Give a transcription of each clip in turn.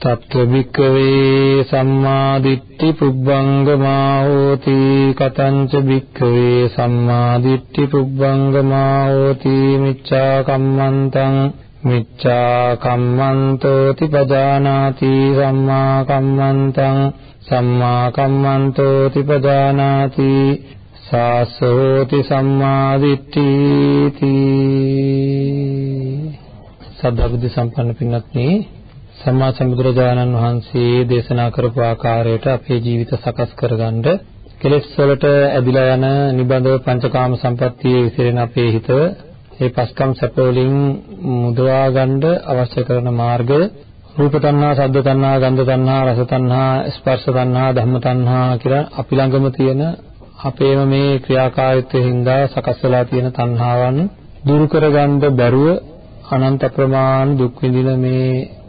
තත්ත්ව වික්කවේ සම්මා දිට්ඨි පුබ්බංගමා හෝති කතංච වික්කවේ සම්මා දිට්ඨි පුබ්බංගමා හෝති මිච්ඡා කම්මන්තං මිච්ඡා කම්මන්තෝති පජානාති සම්මා කම්මන්තං සම්මා කම්මන්තෝති පජානාති සාසෝති සම්මාදිට්ඨීති සද්ධාබුද්ධ සම්පන්න පින්වත්නි සම්මා සම්බුදුරජාණන් වහන්සේ දේශනා කරපු ආකාරයට අපේ ජීවිත සකස් කරගන්න කෙලෙස් වලට ඇදිලා යන නිබඳව පංචකාම සම්පත්තියේ විසිරෙන අපේ හිත ඒ පස්කම් සැප වලින් මුදවා ගන්න අවශ්‍ය කරන මාර්ගය රූප තණ්හා, ශබ්ද තණ්හා, ගන්ධ තණ්හා, රස තණ්හා, ස්පර්ශ තණ්හා, ධම්ම තණ්හා කියලා අපි ළඟම තියෙන අපේම මේ ක්‍රියාකාරීත්වයෙන් හින්දා සකස් වෙලා තියෙන තණ්හාවන් දුරු කරගන්න බැරුව අනන්ත ප්‍රමාණ දුක් විඳින මේ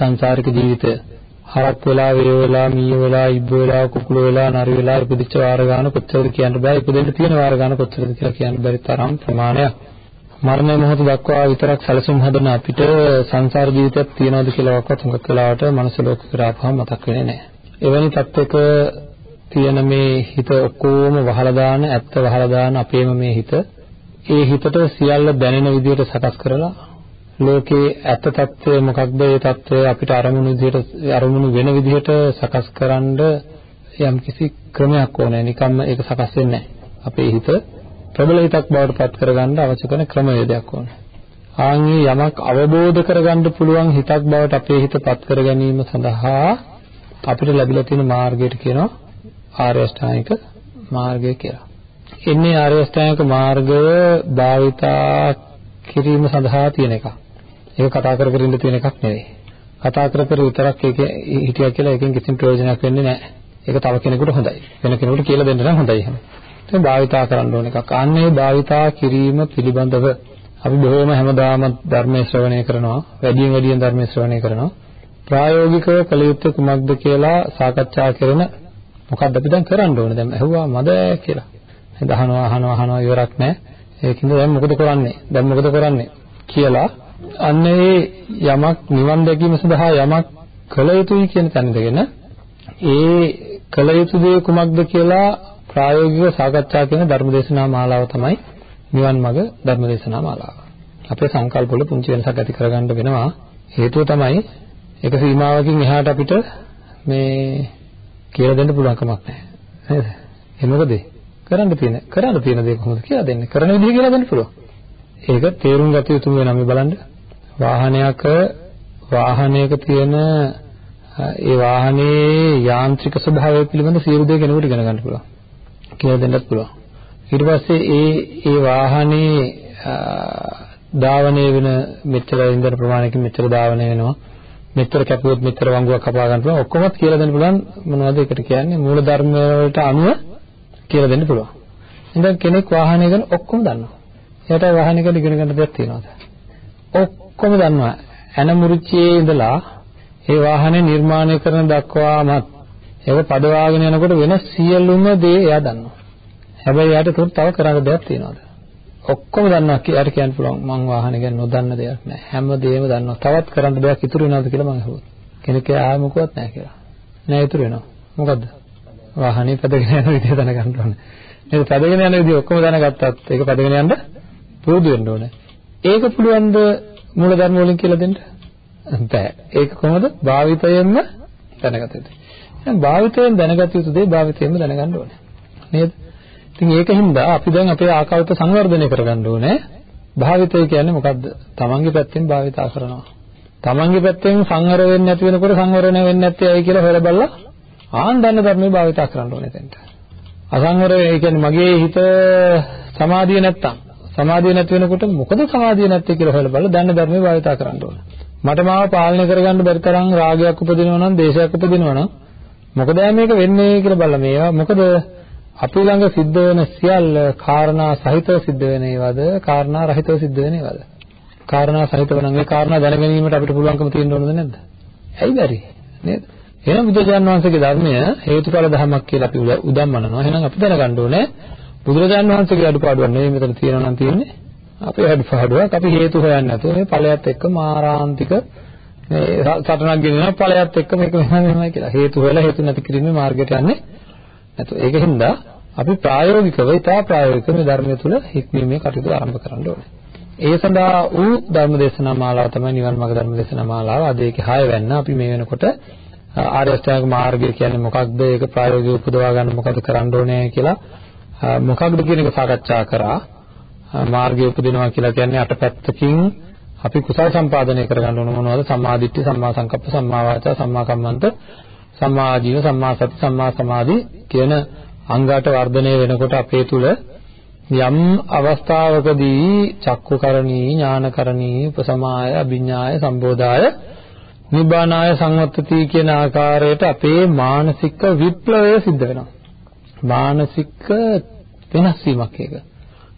සංසාරික ජීවිතය හරක් වෙලා වේය වෙලා මීය වෙලා ඉබ්බ වෙලා කුකුල වෙලා නරි වෙලා ඉපදිච්ච වාර ගන්න කොච්චරද කියන්න බෑ. ඉපදෙන්න තියෙන වාර ගන්න කොච්චරද කියලා කියන්න බැරි තරම් ප්‍රමාණයක්. මරණ මොහොත දක්වා විතරක් සැලසුම් හදන අපිට සංසාර ජීවිතයක් තියනවාද කියලා වක්වත් හුඟක් වෙලාවට මනස ලෝකෙට ආපහම මතක් වෙන්නේ නැහැ. එවැනි තත්ත්වයක තියෙන මේ හිත ඔක්කොම වහලා දාන ඇත්ත වහලා දාන අපේම මේ හිත. ඒ හිතට සියල්ල දැනෙන විදිහට සකස් කරලා ලෝකේ ඇත්ත తත්වය මොකක්ද ඒ తත්වය අපිට අරමුණු විදිහට අරමුණු වෙන විදිහට සකස් කරන්න යම් කිසි ක්‍රමයක් ඕනේ නිකම්ම ඒක සකස් වෙන්නේ අපේ හිත ප්‍රබල හිතක් බවට පත් කරගන්න අවශ්‍ය කරන ක්‍රමවේදයක් ඕනේ ආන්ගේ යමක් අවබෝධ කරගන්න පුළුවන් හිතක් බවට අපේ හිත පත් කර ගැනීම සඳහා අපිට ලැබිලා තියෙන මාර්ගයට කියනවා ආර්ය අෂ්ටාංගික මාර්ගය කියලා. එන්නේ ආර්ය අෂ්ටාංගික මාර්ගය භාවිතා කිරීම සඳහා තියෙන එකක්. ඒක කතා කර කර ඉන්න තියෙන එකක් නෙවෙයි. කතා කර කර විතරක් ඒක හිටියා කියලා එකෙන් කිසිම ප්‍රයෝජනයක් වෙන්නේ නැහැ. ඒක තව කෙනෙකුට හොඳයි. වෙන කෙනෙකුට කියලා දෙන්න නම් හොඳයි එහෙම. ඒක භාවිතා කරන්න ඕන එකක්. අන්නේ භාවිතා කිරීම පිළිබඳව අපි බොහෝම හැමදාම ධර්මයේ ශ්‍රවණය කරනවා. වැඩියෙන් වැඩියෙන් ධර්මයේ ශ්‍රවණය කරනවා. ප්‍රායෝගිකව කළ යුත්තේ කුමක්ද කියලා සාකච්ඡා කරන මොකක්ද අපි දැන් කරන්න ඕනේ දැන් ඇහුවා මද කියලා. නේද අහනවා අහනවා අහනවා ඉවරක් නැහැ. ඒකින්ද දැන් මොකද කරන්නේ? දැන් මොකද කරන්නේ? කියලා අන්න ඒ යමක් නිවන් දැකීම සඳහා යමක් කළ යුතුයි කියන තැනදගෙන ඒ කළ යුතු දේ කුමක්ද කියලා ප්‍රායෝගිකව සාකච්ඡා කරන ධර්මදේශනා මාලාව තමයි නිවන් මඟ ධර්මදේශනා මාලාව. අපේ සංකල්ප වල පුංචි වෙනසක් ඇති කරගන්න වෙනවා. හේතුව තමයි එක සීමාවකින් එහාට අපිට මේ කියලා දෙන්න පුළුවන් කමක් නැහැ. නේද? ඒ මොකද? කරන්න තියෙන කරන්න තියෙන දේ කොහොමද කියලා දෙන්නේ? කරන විදිහ කියලා දෙන්න පුළුවන්. ඒක තේරුම් ගත යුතු වෙනවා මේ බලන්න. වාහනයක වාහනයක තියෙන ඒ වාහනේ යාන්ත්‍රික ස්වභාවය පිළිබඳ සියලු දේ කෙනෙකුට ඉගෙන ගන්න පුළුවන්. කියලා දෙන්නත් පුළුවන්. ඊට පස්සේ ඒ ඒ වාහනේ ධාවනය වෙන මෙච්චර ඉන්ධන ප්‍රමාණයකින් මෙච්චර ධාවනය වෙනවා. මෙච්චර කැපුවොත් මෙච්චර වංගුවක් කපා ගන්න පුළුවන් ඔක්කොමත් කියලා දෙන්න පුළුවන් මොනවද ඒකට කියන්නේ මූල ධර්ම වලට අනුව කියලා දෙන්න පුළුවන්. ඉතින් කෙනෙක් වාහනය ගැන ඔක්කොම දන්නවා. එයාට වාහනය ගැන ඉගෙන ගන්න දෙයක් තියෙනවද? ඔක්කොම දන්නවා. ඇන මුරුච්චියේ ඉඳලා ඒ වාහනේ නිර්මාණය කරන දක්වාමත් ඒක පදවාගෙන යනකොට වෙන සියලුම දේ එයා දන්නවා. හැබැයි එයාට තව කරන්න දෙයක් තියෙනවද? ඔක්කොම දන්නවා කියලා කියන්න පුළුවන් මං වාහන ගැන නොදන්න දෙයක් නෑ හැම දෙයක්ම දන්නවා තවත් කරන්න දෙයක් ඉතුරු වෙනවද කියලා මං අහුවා කෙනෙක් ආය මොකවත් නෑ කියලා නෑ ඉතුරු වෙනවා මොකද්ද වාහනේ පැදගෙන යන විදිය දැනගන්න ඕනේ නේද පැදගෙන යන විදිය ඔක්කොම දැනගත්තත් ඒක පැදගෙන යන්න පුරුදු වෙන්න ඕනේ ඒක පුළුවන්ද මූලධර්ම වලින් කියලා දෙන්න බෑ ඒක කොහොමද භාවිතයෙන්ම දැනගත යුතුයි දැන් භාවිතයෙන් දැනගත යුතු දේ භාවිතයෙන්ම දැනගන්න ඕනේ නේද ඉතින් ඒකින්ද අපි දැන් අපේ ආකල්ප සංවර්ධනය කරගන්න ඕනේ. භාවිතය කියන්නේ මොකද්ද? තමන්ගේ පැත්තෙන් භාවිතා කරනවා. තමන්ගේ පැත්තෙන් සංවර වෙන්නේ නැති වෙනකොට සංවර වෙන්නේ නැත්තේ ඇයි කියලා හොයලා බලලා ආන් දන්න ධර්මයේ භාවිතා කරන්න ඕනේ එතෙන්ට. අසංවර ඒ කියන්නේ මගේ හිත සමාධිය නැත්තම් සමාධිය නැති වෙනකොට මොකද සමාධිය නැත්තේ කියලා හොයලා බලලා දන්න ධර්මයේ භාවිතා කරන්න ඕනේ. මට මාව පාලනය කරගන්න බැරි තරම් රාගයක් උපදිනවා නම් දේශයක් උපදිනවා නම් මොකද මේක වෙන්නේ කියලා බලලා මේවා? මොකද අපි ළඟ සිද්ධ වෙන සියල්ල කාරණා සහිතව සිද්ධ වෙන ඒවාද? කාරණා රහිතව සිද්ධ වෙන ඒවාද? කාරණා සහිතව නම් ඒ කාරණා දැනගැනීමට අපිට පුළුවන්කම තියෙන්න ඕනද නැද්ද? ඇයි බැරි? නේද? එහෙනම් බුදුරජාණන් වහන්සේගේ ධර්මය හේතුඵල ධර්මයක් කියලා අපි උදම්මනනවා එහෙනම් අපි දැනගන්න ඕනේ බුදුරජාණන් වහන්සේගේ අඩුපාඩුවක් නෙවෙයි මෙතන තියෙනවා නම් තියෙන්නේ අපේ අඩුපාඩුවක් අපි හේතු හොයන්නේ නැතුව මේ ඵලයත් එක්ක මාරාන්තික මේ සටනක් ගෙනියන ඵලයත් එක්ක මේක මෙහෙම මෙහෙමයි කියලා හේතු හොයලා හේතු නැති කිරීමේ මාර්ගයට යන්නේ නැතුව ඒකෙන්ද අපි ප්‍රායෝගිකව ඉතා ප්‍රායෝගිකව මේ ධර්මය තුල හික්මීමේ කටයුතු ආරම්භ කරන්න ඕනේ. ඒ සඳහා වූ ධර්ම දේශනා මාලාව තමයි නිවන් මාර්ග ධර්ම දේශනා මාලාව. අද ඒකේ 6 වෙන්න අපි මේ වෙනකොට ආර්ය අෂ්ටාංග මාර්ගය කියන්නේ මොකක්ද? ඒක ප්‍රායෝගිකව උපදවා ගන්න මොකද කරන්න ඕනේ කියලා මොකක්ද කියන එක සාකච්ඡා කරා. මාර්ගය උපදිනවා කියලා කියන්නේ අටපැත්තකින් අපි කුසල සම්පාදනය කරගන්න ඕන මොනවද? සම්මා දිට්ඨි, සම්මා සංකප්ප, සම්මා වාචා, සම්මා කම්මන්ත, සම්මා ජීව, සම්මා සති, සම්මා සමාධි කියන අංගාට වර්ධනය වෙනකොට අපේ තුල යම් අවස්ථාවකදී චක්කුකරණී ඥානකරණී උපසමාය අභිඥාය සම්බෝධාය නිබ්බානාය සංවත්තති කියන ආකාරයට අපේ මානසික විප්ලවය සිද්ධ වෙනවා මානසික වෙනස් වීමක් ඒක.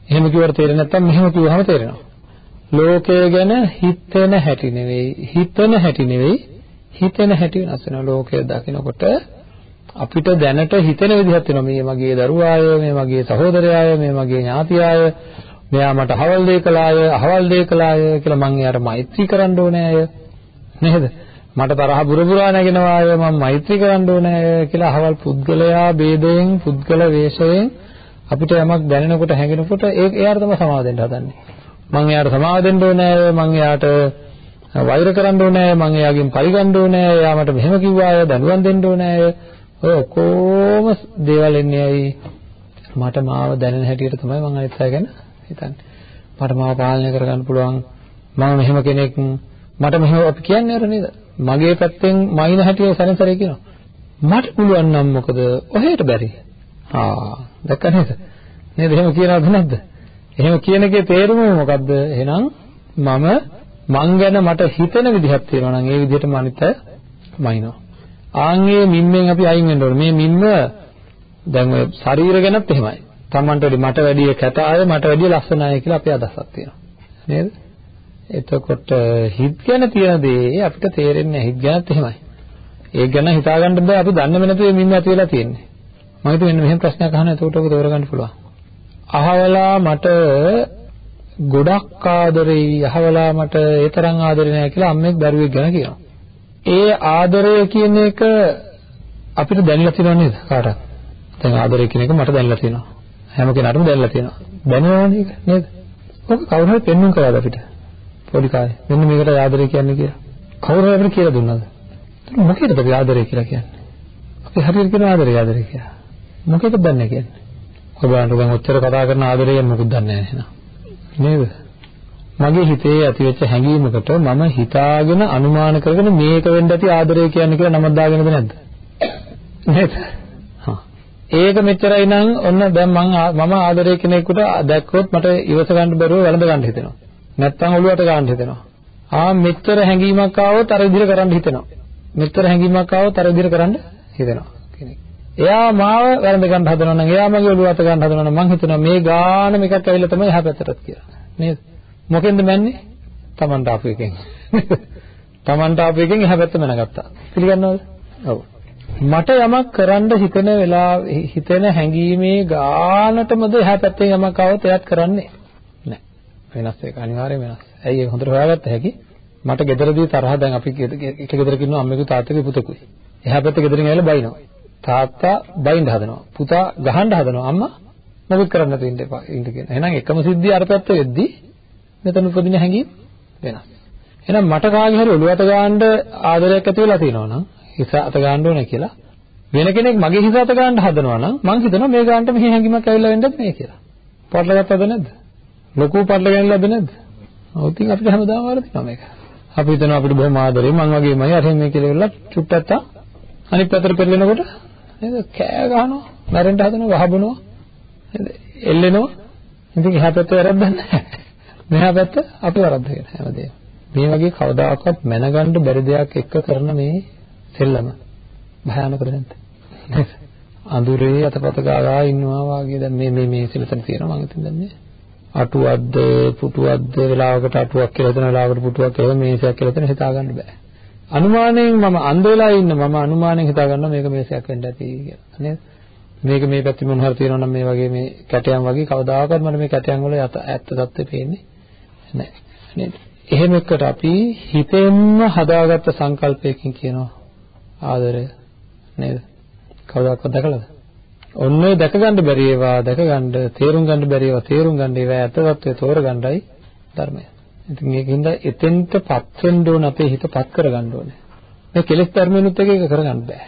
එහෙම කිව්වට තේරෙන්නේ නැත්නම් මෙහෙම කිව්වහම තේරෙනවා. ලෝකය ගැන හිතෙන හැටි නෙවෙයි හිතන හැටි නෙවෙයි හිතෙන හැටි වෙනස් වෙනවා. ලෝකය දකිනකොට අපිට දැනට හිතෙන විදිහක් වෙනවා මේ මගේ දරුවාය මේ මගේ සහෝදරයාය මේ මගේ ඥාතියාය මෙයා මට අහවල් දෙය කළාය අහවල් දෙය කළාය කියලා මං එයාට මෛත්‍රී කරන්න ඕනේ අය. නේද? මට තරහ බුරබුරා නැගෙනවාය මම මෛත්‍රී කරන්න ඕනේ කියලා අහවල් පුද්ගලයා ભેදයෙන් පුද්ගල වේශයෙන් අපිට යමක් දැනෙනකොට හැඟෙනකොට ඒ එයාට තමයි සමාව දෙන්න හදන්නේ මං එයාට සමාව දෙන්න ඕනේ මං එයාට වෛර කරන්න ඕනේ මං එයාගෙන් පරිගන්න ඕනේ එයා මට මෙහෙම කිව්වාය දඬුවම් දෙන්න ඕනේ ඔය ඔක්කොම දේවල් එන්නේ ඇයි මට මාව දැනෙන හැටියට තමයි මම අනිත් අය ගැන හිතන්නේ. මට මාව පාලනය කරගන්න පුළුවන් මම මෙහෙම කෙනෙක් මට මෙහෙම අපි කියන්නේ අර නේද? මගේ පැත්තෙන් මයින් හැටිය සැලසරේ කියනවා. මට පුළුවන් නම් මොකද ඔහෙට බැරි. ආ දැක්ක නේද? නේද එහෙම කියනවද නැද්ද? එහෙම කියන එකේ තේරුම මොකද්ද? එහෙනම් මම මං ගැන මට හිතෙන විදිහක් තියෙනවා නම් ඒ විදිහට මම අනිත් අය මයින්නවා. ආන්ගේ මිම්මෙන් අපි අයින් වෙන්න ඕනේ. මේ මිම්ම දැන් ඔය ශරීර ගැනත් එහෙමයි. Tamanට මට වැඩිය කැත අය මට වැඩිය ලස්සන අය කියලා අපේ අදහසක් තියෙනවා. නේද? එතකොට හිත ගැන තියෙන දේ අපිට තේරෙන්නේ නැහැ. හිත ගැනත් එහෙමයි. ඒක ගැන හිතාගන්න බෑ අපි දන්නේම නැතුව මේ මිම්ම ඇති වෙලා තියෙන්නේ. මම හිතුවේ මෙන්න මෙහෙම ප්‍රශ්නයක් අහන්න එතකොට ඔබ තෝරගන්න පුළුවන්. අහවලා මට ගොඩක් ආදරෙයි අහවලා මට ඒ තරම් ආදරේ නැහැ කියලා අම්මෙක් දරුවෙක් ගැන කියනවා. ඒ ආදරය කියන එක අපිට දැනලා තියෙනව නේද කාටවත්? දැන් ආදරය කියන එක මට දැනලා තියෙනවා. හැම කෙනාටම දැනලා තියෙනවා. දැනනවනේ ඒක නේද? ඔක කවුරු හරි පෙන්වන්න කරාද අපිට? පොඩි කාලේ. මෙන්න මේකට ආදරය කියන්නේ කියලා. කවුරු හරි අපිට කියලා දුන්නාද? මොකේද අපි ආදරය කියලා කියන්නේ? අපි හරියට කියන ආදරය ආදරය කියලා. මොකේද දන්නේ කියන්නේ? ඔබ අනුගම ඔච්චර කතා කරන ආදරය මොකද දන්නේ නැහැ නේද? මගේ හිතේ ඇතිවෙච්ච හැඟීමකට මම හිතාගෙන අනුමාන කරගෙන මේක වෙන්න ඇති ආදරය කියන්නේ කියලා නමක් දාගෙනද නැද්ද? නේද? ඒක මෙච්චරයි නම් ඔන්න දැන් මම මම ආදරය කෙනෙකුට දැක්කොත් මට ඉවස ගන්න බැරුව වැළඳ ගන්න හිතෙනවා. නැත්තම් ඔළුවට ගන්න හිතෙනවා. ආ මෙච්චර හැඟීමක් ආවොත් අර විදිහට කරන්න හිතෙනවා. මෙච්චර හැඟීමක් ආවොත් අර විදිහට කරන්න හිතෙනවා කෙනෙක්. එයා මාව වැළඳ ගන්න හදනවා නම් එයා මගේ ඔළුවට ගන්න හදනවා නම් මං හිතනවා මේ ගාන මේකක් ඇවිල්ලා තමයි එහා පැත්තටත් කියලා. නේද? මොකෙන්ද මැන්නේ? Tamanට ආපු එකෙන්. Tamanට ආපු එකෙන් එහා පැත්ත මැනගත්තා. පිළිගන්නවද? ඔව්. මට යමක් කරන්න හිතෙන වෙලාව හිතෙන හැඟීමේ ගානටමද එහා පැත්තෙන් යමක් આવොත් එයාත් කරන්නේ නැහැ. වෙනස් ඒක අනිවාර්යයෙන් වෙනස්. ඇයි ඒක හොඳට හොයාගත්ත හැකි? මට ගෙදරදී තරහ දැන් අපි එක ගෙදරක ඉන්නවා අම්මගේ තාත්තගේ පුතකුයි. එහා පැත්තේ ගෙදරින් ඇවිල්ලා බයිනවා. තාත්තා බයින්න හදනවා. පුතා ගහන්න හදනවා. අම්මා මොකද කරන්න නැතුව ඉන්න එපා ඉන්න කියන. එහෙනම් එකම සිද්ධිය අර පැත්තේ වෙද්දී මෙතන උපදින හැඟීම් වෙනස්. එහෙනම් මට කාගේ හරි ඔළුවට ගන්න ආදරයක් ඇති වෙලා තියෙනවා නම් හිස අත ගන්න ඕනේ කියලා වෙන කෙනෙක් මගේ හිස අත ගන්න හදනවා නම් මං හිතනවා මේ ගන්නට මෙහි හැඟීමක් ඇවිල්ලා වෙන්නත් මේ කියලා. පොඩ්ඩක් ගත්තද නැද්ද? ලොකු පටල ගැනලාද නැද්ද? ඔව් ඉතින් අපිට හැමදාම වරදිනවා මේක. අපි හිතනවා අපිට බොහොම ආදරේ මං වගේමයි. අර මේ කියලා වෙලා චුට්ටක් අනිත් පැත්තට පෙරලෙනකොට නේද? කෑ ගහනවා මැරෙන්න හදනවා වහබනවා. නේද? එල්ලෙනවා. ඉතින් එහා පැත්ත වැරද්දක් නැහැ. මෙහා පැත්ත අපි වරද්දගෙන හැමදේම. මේ වගේ කවදාකවත් මැනගන්න බැරි දෙයක් එක්ක කරන මේ සෙල්ලම භයානකද නැද්ද? අඳුරේ අතපත ගාලා ඉන්නවා වාගේ දැන් මේ මේ මේ සිලතන තියෙනවා මම හිතන්නේ අටුවක්ද පුටුවක්ද වෙලාවකට අටුවක් කියලා හිතන වෙලාවකට පුටුවක් එහෙම මේසයක් කියලා හිතන හිතා ගන්න බෑ. අනුමානයෙන් මම අන්ධ වෙලා ඉන්න මම අනුමානයෙන් හිතා ගන්නවා මේක මේසයක් වෙන්න ඇති කියලා. නේද? මේක මේ පැත්තේ මොන හරි තියෙනවා නම් මේ වගේ මේ කැටයන් වගේ කවදාකවත් මට මේ කැටයන් වල ඇත්ත தත්ත්වය පේන්නේ නැහැ නේද? එහෙම එකට අපි හිතෙන්ම හදාගත්ත සංකල්පයකින් කියනවා ආදරය. නේද? කවදාකවත් දැකලාද? ඔන්න ඔය දැක ගන්න බැරි ඒවා දැක ගන්න තේරුම් ගන්න බැරි ඒවා තේරුම් ගන්න ඒවා ඇත්ත తත්වයේ තෝරගන්නයි ධර්මය ඉතින් මේකින්ද එතෙන්ටපත් වෙන්න ඕන අපේ හිතපත් කරගන්න ඕනේ. මේ කෙලෙස් ධර්මයනුත් එක එක කරගන්න බෑ.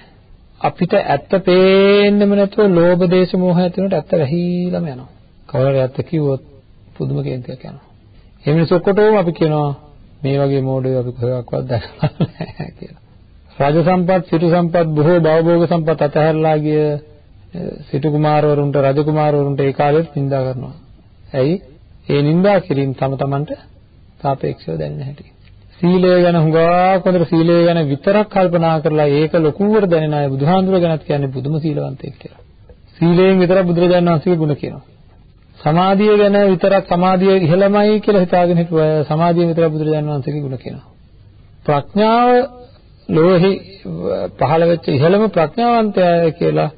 අපිට ඇත්ත පේන්නෙම නැතුව ලෝභ දේශ මොහ ඇති වෙනකොට ඇත්ත වැහිලාම යනවා. කවුරු ඇත්ත කිව්වොත් පුදුම කේන්තියක් යනවා. ඒ මිනිස්සු ඔක්කොටම අපි කියනවා මේ වගේ මෝඩයෝ අපි කොහෙවත් දැකලා නැහැ කියලා. රාජ සම්පත්, සිටු සම්පත්, බොහෝ භවභෝග සම්පත් අතහැරලා ගිය සිටු කුමාරවරුන්ට රජ කුමාරවරුන්ට ඒ කාලෙත් නිඳා කරනවා. ඇයි? ඒ නිඳා කිරීම තම තමන්ට සාපේක්ෂව දැනෙන හැටි. සීලය ගැන හුඟක් හොඳට සීලය ගැන විතරක් කල්පනා කරලා ඒක ලොකුවට දැනෙන අය බුදුහාඳුර ගැනත් කියන්නේ බුදුම සීලවන්තයෙක් කියලා. සීලයෙන් විතරක් බුදුරජාණන් වහන්සේගේ ගුණ කියනවා. සමාධිය ගැන විතරක් සමාධිය ඉහළමයි කියලා හිතාගෙන හිටුව අය සමාධිය විතරක් බුදුරජාණන් වහන්සේගේ ගුණ කියනවා. ප්‍රඥාව ලෝහි පහළ වෙච්ච ඉහළම ප්‍රඥාවන්තය කියලා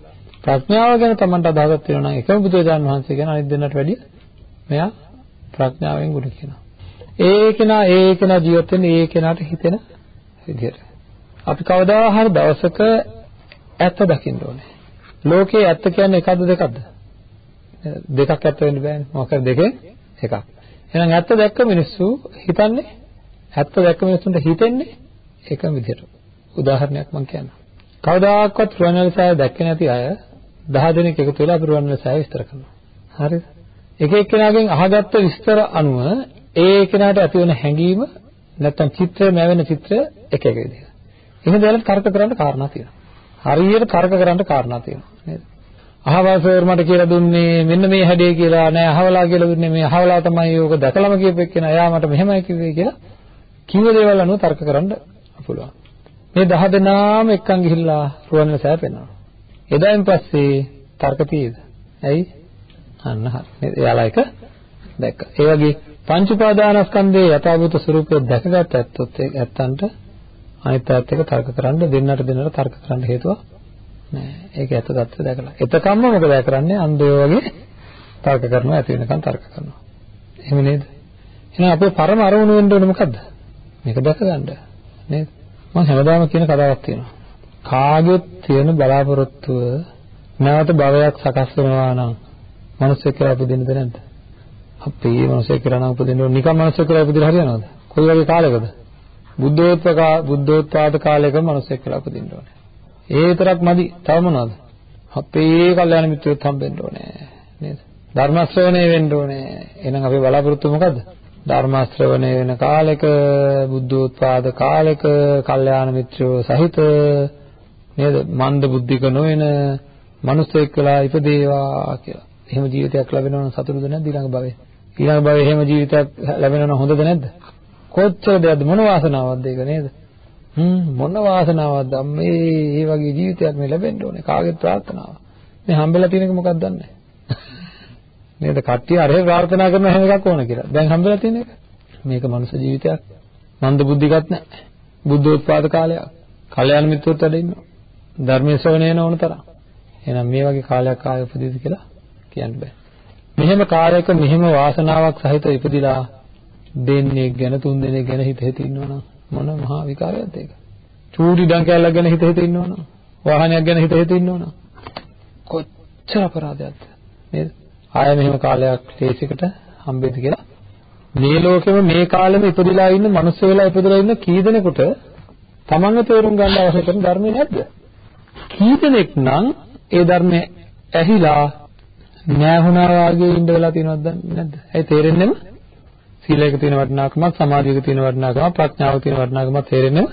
ප්‍රඥාව ගැන Tamanට අදහසක් තියෙනවා නම් එකම බුදුරජාණන් වහන්සේ ගැන අනිත් දෙන්නට වැඩිය මෙයා ප්‍රඥාවෙන් ගුණ කියනවා. ඒ කෙනා ඒ කෙනා ජීවත් වෙන්නේ ඒ කෙනාට හිතෙන විදිහට. අපි කවදා හරි දවසක ඇත්ත දකින්න ඕනේ. ලෝකේ ඇත්ත කියන්නේ එකක්ද දෙකක්ද? දෙකක් ඇත්ත වෙන්න බෑනේ. මොකද දෙකෙන් එකක්. එහෙනම් ඇත්ත දැක්ක මිනිස්සු හිතන්නේ ඇත්ත දැක්ක මිනිස්සුන්ට හිතෙන්නේ එකම විදිහට. උදාහරණයක් මම කියන්නම්. කවදාකවත් රුවන්වැලිසෑය දැක්කේ නැති අය 10 දෙනෙක් එකතු වෙලා අපි රුවන්වැලිසෑය විස්තර කරනවා. හරිද? එක එක්කෙනාගෙන් අහගත්ත විස්තර අනුව ඒ කෙනාට ඇති වෙන හැඟීම නැත්තම් චිත්‍රය නැවෙන චිත්‍රය එක එක විදිහට. එහෙනම් දැන් තර්ක කරන්න කාරණා තියෙනවා. හරියට තර්ක කරන්න කාරණා තියෙනවා නේද? අහවල් සර් මට කියලා දුන්නේ මෙන්න මේ හැඩේ කියලා නෑ අහවලා කියලා දුන්නේ මේ අහවලා තමයි ඕක දැකලම කියපෙක් කෙනා. එයා මට මෙහෙමයි කිව්වේ කියලා කිව්ව දේවල් අනුව තර්ක කරන්න පුළුවන්. මේ 10 දෙනාම එක්කන් ගිහිල්ලා රුවන්වැලි සෑය පෙන්වනවා. එදායින් පස්සේ තර්ක තියෙද? ඇයි? අන්න හරි. එයාලා එක දැක්කා. ඒ වගේ පංච උපාදානස්කන්ධයේ යථාභූත ස්වરૂපය දැකගත් ඇත්තොත් ඒ ඇත්තන්ට අනිත් පැත්ත එක තර්ක කරන්න දෙන්නට දෙන්නට තර්ක කරන්න හේතුව නෑ. ඒක ඇත්ත தත්ත්වය දැකලා. එතකම්ම මොකද කරන්නේ? අන්ධයෝ වගේ තර්ක කරනවා ඇති වෙනකන් තර්ක කරනවා. එහෙම නේද? එහෙනම් අපේ පරම අරමුණ වෙන්න ඕනේ මොකද්ද? මේක දැක ගන්න. නේද? මම හැමදාම කියන කතාවක් තියෙනවා. කාගෙත් තියෙන බලාපොරොත්තුව නැවත භවයක් සකස් වෙනවා නම් මිනිස්සෙක් කියලා උපදින්නද නැද්ද? අපේ මනුස්සයෙක් කියලා නම් උපදින්න ඕන නිකම් මනුස්සයෙක් කියලා උපදින්න හරියනවද? කොයි වගේ කාලයකද? බුද්ධෝත්පාද බුද්ධෝත්පාද කාලයක මනුස්සයෙක් කියලා උපදින්න ඕනේ. ඒ විතරක් මදි. තව මොනවද? අපේ කල්යාණ මිත්‍රයොත් හම්බෙන්න ඕනේ. නේද? ධර්ම ශ්‍රවණය වෙන්න ඕනේ. එහෙනම් අපේ බලාපොරොත්තු මොකද්ද? ධර්ම ශ්‍රවණය වෙන කාලෙක බුද්ධෝත්පාද කාලෙක කල්යාණ මිත්‍රයෝ සහිත නේද? මන්ද බුද්ධික නොවන මනුස්සයෙක් වෙලා ඉපදේවා කියලා. එහෙම ජීවිතයක් ලැබෙනවා නම් සතුටුද නැද්ද ඊළඟ භවයේ? ඊළඟ භවයේ එහෙම ජීවිතයක් ලැබෙනවා නම් හොඳද නැද්ද? කොච්චර දෙයක්ද මොන වාසනාවක්ද ඒක නේද? හ්ම් මොන වාසනාවක්ද මේ මේ වගේ ජීවිතයක් මේ ලැබෙන්න ඕනේ කාගෙත් ප්‍රාර්ථනාව. මේ හම්බෙලා තියෙනක මොකක්ද දන්නේ නේද? කට්ටිය අරේ ප්‍රාර්ථනා කරන හැම එකක් ඕන කියලා. දැන් හම්බෙලා තියෙන එක. මේක මනුෂ්‍ය ජීවිතයක්. මන්ද බුද්ධිකත් නැහැ. බුද්ධෝත්පාද කාලයක්. කල්යාණ මිත්‍රොත් වැඩ ඉන්නවා. ධර්මයේ ශ්‍රවණය වෙන ඕන තරම්. එහෙනම් මේ වගේ කාලයක් ආයෙ උපදීද කියලා කියන්න බෑ. මෙහෙම කාර්යයක මෙහෙම වාසනාවක් සහිත ඉපදිලා දෙන්නේ ගැන තුන් දෙනෙක් ගැන හිත හිත ඉන්නවනම් මොන මහා විකාරයක්ද ඒක? චූටි ඩංකැලක් ගැන හිත හිත ඉන්නවනම් වාහනයක් ගැන හිත හිත ඉන්නවනම් කොච්චර අපරාධයක්ද නේද? ආය මෙහෙම කාලයක් ලේසිකට හම්බෙද්දි කියලා මේ ලෝකෙම මේ කාලෙම ඉපදිලා ඉන්න මනුස්ස වෙලා ඉපදලා ඉන්න කී දෙනෙකුට තමන්ව තේරුම් ගන්න අවශ්‍ය කරන ධර්මය නැද්ද? කී දෙනෙක් නම් ඒ ධර්මය ඇහිලා නෑහුණා වාගේ ඉඳ වෙලා තියෙනවද නැද්ද? ඇයි තේරෙන්නේම? සීලයක තියෙන වටිනාකමක්, සමාධියක තියෙන වටිනාකමක්, ප්‍රඥාවක තියෙන වටිනාකමක් තේරෙන්නේම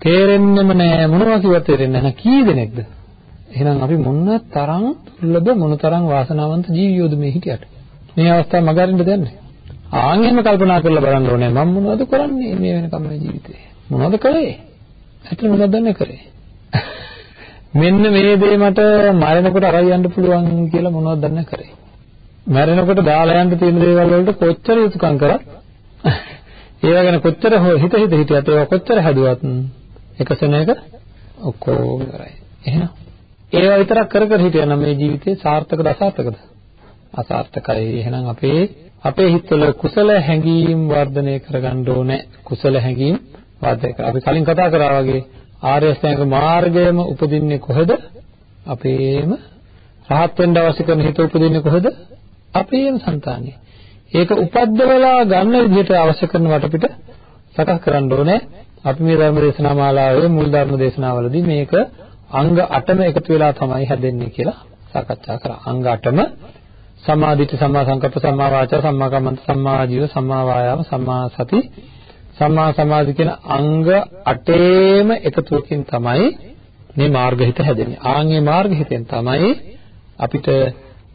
තේරෙන්නෙම නෑ මොනවා කිව්වත් තේරෙන්නේ නැහැ. කී දෙනෙක්ද? එහෙනම් අපි මොන තරම් දුර්ලභ මොන තරම් වාසනාවන්ත ජීවියෝද මේ හිටියට. මේ අවස්ථාව මගහරින්න දෙන්නේ. ආන් එහෙම කල්පනා කරලා බලන්න ඕනේ මම මොනවද කරන්නේ මේ වෙනකම් මේ ජීවිතේ. මොනවද කරේ? ඇත්තට මොනවද දන්නේ කරේ? මෙන්න මේ දේ මට මරණකොට අරයි යන්න පුළුවන් කියලා මොනවද දන්නේ කරේ. මරණකොට දාලා යන්න තියෙන දේවල් වලට කොච්චර යුතුයකම් කරත් ඒවා ගැන කොච්චර හිත හිත හිටියත් ඒවා කොච්චර හැදුවත් එක සෙනයක ඔක්කොම ඉවරයි. එහෙනම් ඒවා විතරක් කර කර හිටියනම් මේ ජීවිතේ සාර්ථකද අසාර්ථකද? අසාර්ථකයි. එහෙනම් අපේ අපේ හිතවල කුසල හැඟීම් වර්ධනය කරගන්න ඕනේ. කුසල හැඟීම් වර්ධනය කර. අපි කලින් කතා කරා වගේ ආර්ය අෂ්ටාංග මාර්ගයම උපදින්නේ කොහෙද? අපේම රහත් වෙන්න අවශ්‍ය කරන හිත උපදින්නේ කොහෙද? අපේම సంతානේ. ඒක උපද්දවලා ගන්න විදිහට අවශ්‍ය කරන වටපිට සකස් කරන්න ඕනේ. අපි මේ ධර්ම දේශනා මාලාවේ මුල් ධර්ම දේශනාවලදී මේක අංග 8ම එකතු වෙලා තමයි හැදෙන්නේ කියලා සාකච්ඡා කරා. අංග 8ම සම්මාදිට සම්මා සංකප්ප සම්මා වාචා සම්මා කම්මන්ත සම්මා ජීව සම්මා වායාම සම්මා සති සම්මා සමාධි කියන අංග 8ේම එකතුවකින් තමයි මේ මාර්ග හිත හැදෙන්නේ. ආන්ගේ මාර්ග හිතෙන් තමයි අපිට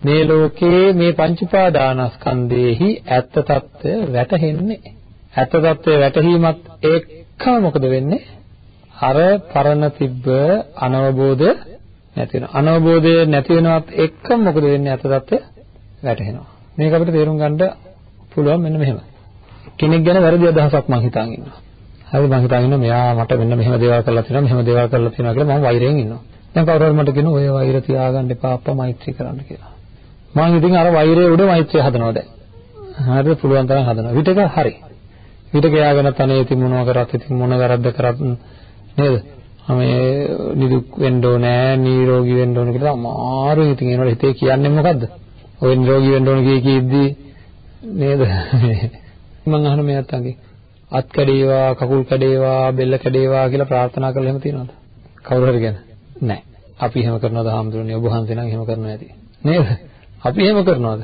මේ ලෝකයේ මේ පංච උපාදානස්කන්ධයේහි ඇත්ත తত্ত্বය වැටහෙන්නේ. ඇත්ත తত্ত্বය වැටහීමත් එක්ක මොකද වෙන්නේ? අර පරණ තිබ්බ අනවබෝධය නැති වෙනවා. අනවබෝධය නැති වෙනවත් එක්ක මොකද වෙන්නේ? ඇත්ත తত্ত্বය වැටහෙනවා. මේක අපිට තේරුම් ගන්න පුළුවන් මෙන්න මෙහෙමයි. කෙනෙක් ගැන වැරදි අදහසක් මං හිතාගෙන ඉන්නවා. හරි මං හිතාගෙන ඉන්නවා මෙයා මට මෙන්න මෙහෙම දේවල් කරලා තියෙනවා මෙහෙම දේවල් කරලා තියෙනවා කියලා මම වෛරයෙන් ඉන්නවා. දැන් කවුරු හරි මට කියනවා ඔය වෛර තියාගන්න එපා අප්පා මෛත්‍රී කරන්න කියලා. මං ඉතින් අර වෛරයේ උඩ මෛත්‍රිය හදනවා දැන්. හරිද පුළුවන් තරම් හදනවා. විතක හරි. විතක යාගෙන තනේ ඉතින් මොනවා කරත් ඉතින් මොන වැරද්ද කරත් නේද? මේ නිදුක් වෙන්න ඕනේ, නිරෝගී වෙන්න ඕනේ කියලා අමාරුයි ඉතින් ඒනවල හිතේ කියන්නේ මොකද්ද? ඔය නිරෝගී වෙන්න ඕනේ කිය කීද්දි නේද? මම අහන මේ අත්තන්ගේ අත් කැඩේවා, කකුල් කැඩේවා, බෙල්ල කැඩේවා කියලා ප්‍රාර්ථනා කරලා එහෙම තියනවද? කවුරු හරි ගැන? නැහැ. අපි එහෙම කරනවද හාමුදුරනේ? ඔබ වහන්සේ නම් එහෙම කරනවා ඇති. නේද? අපි එහෙම කරනවද?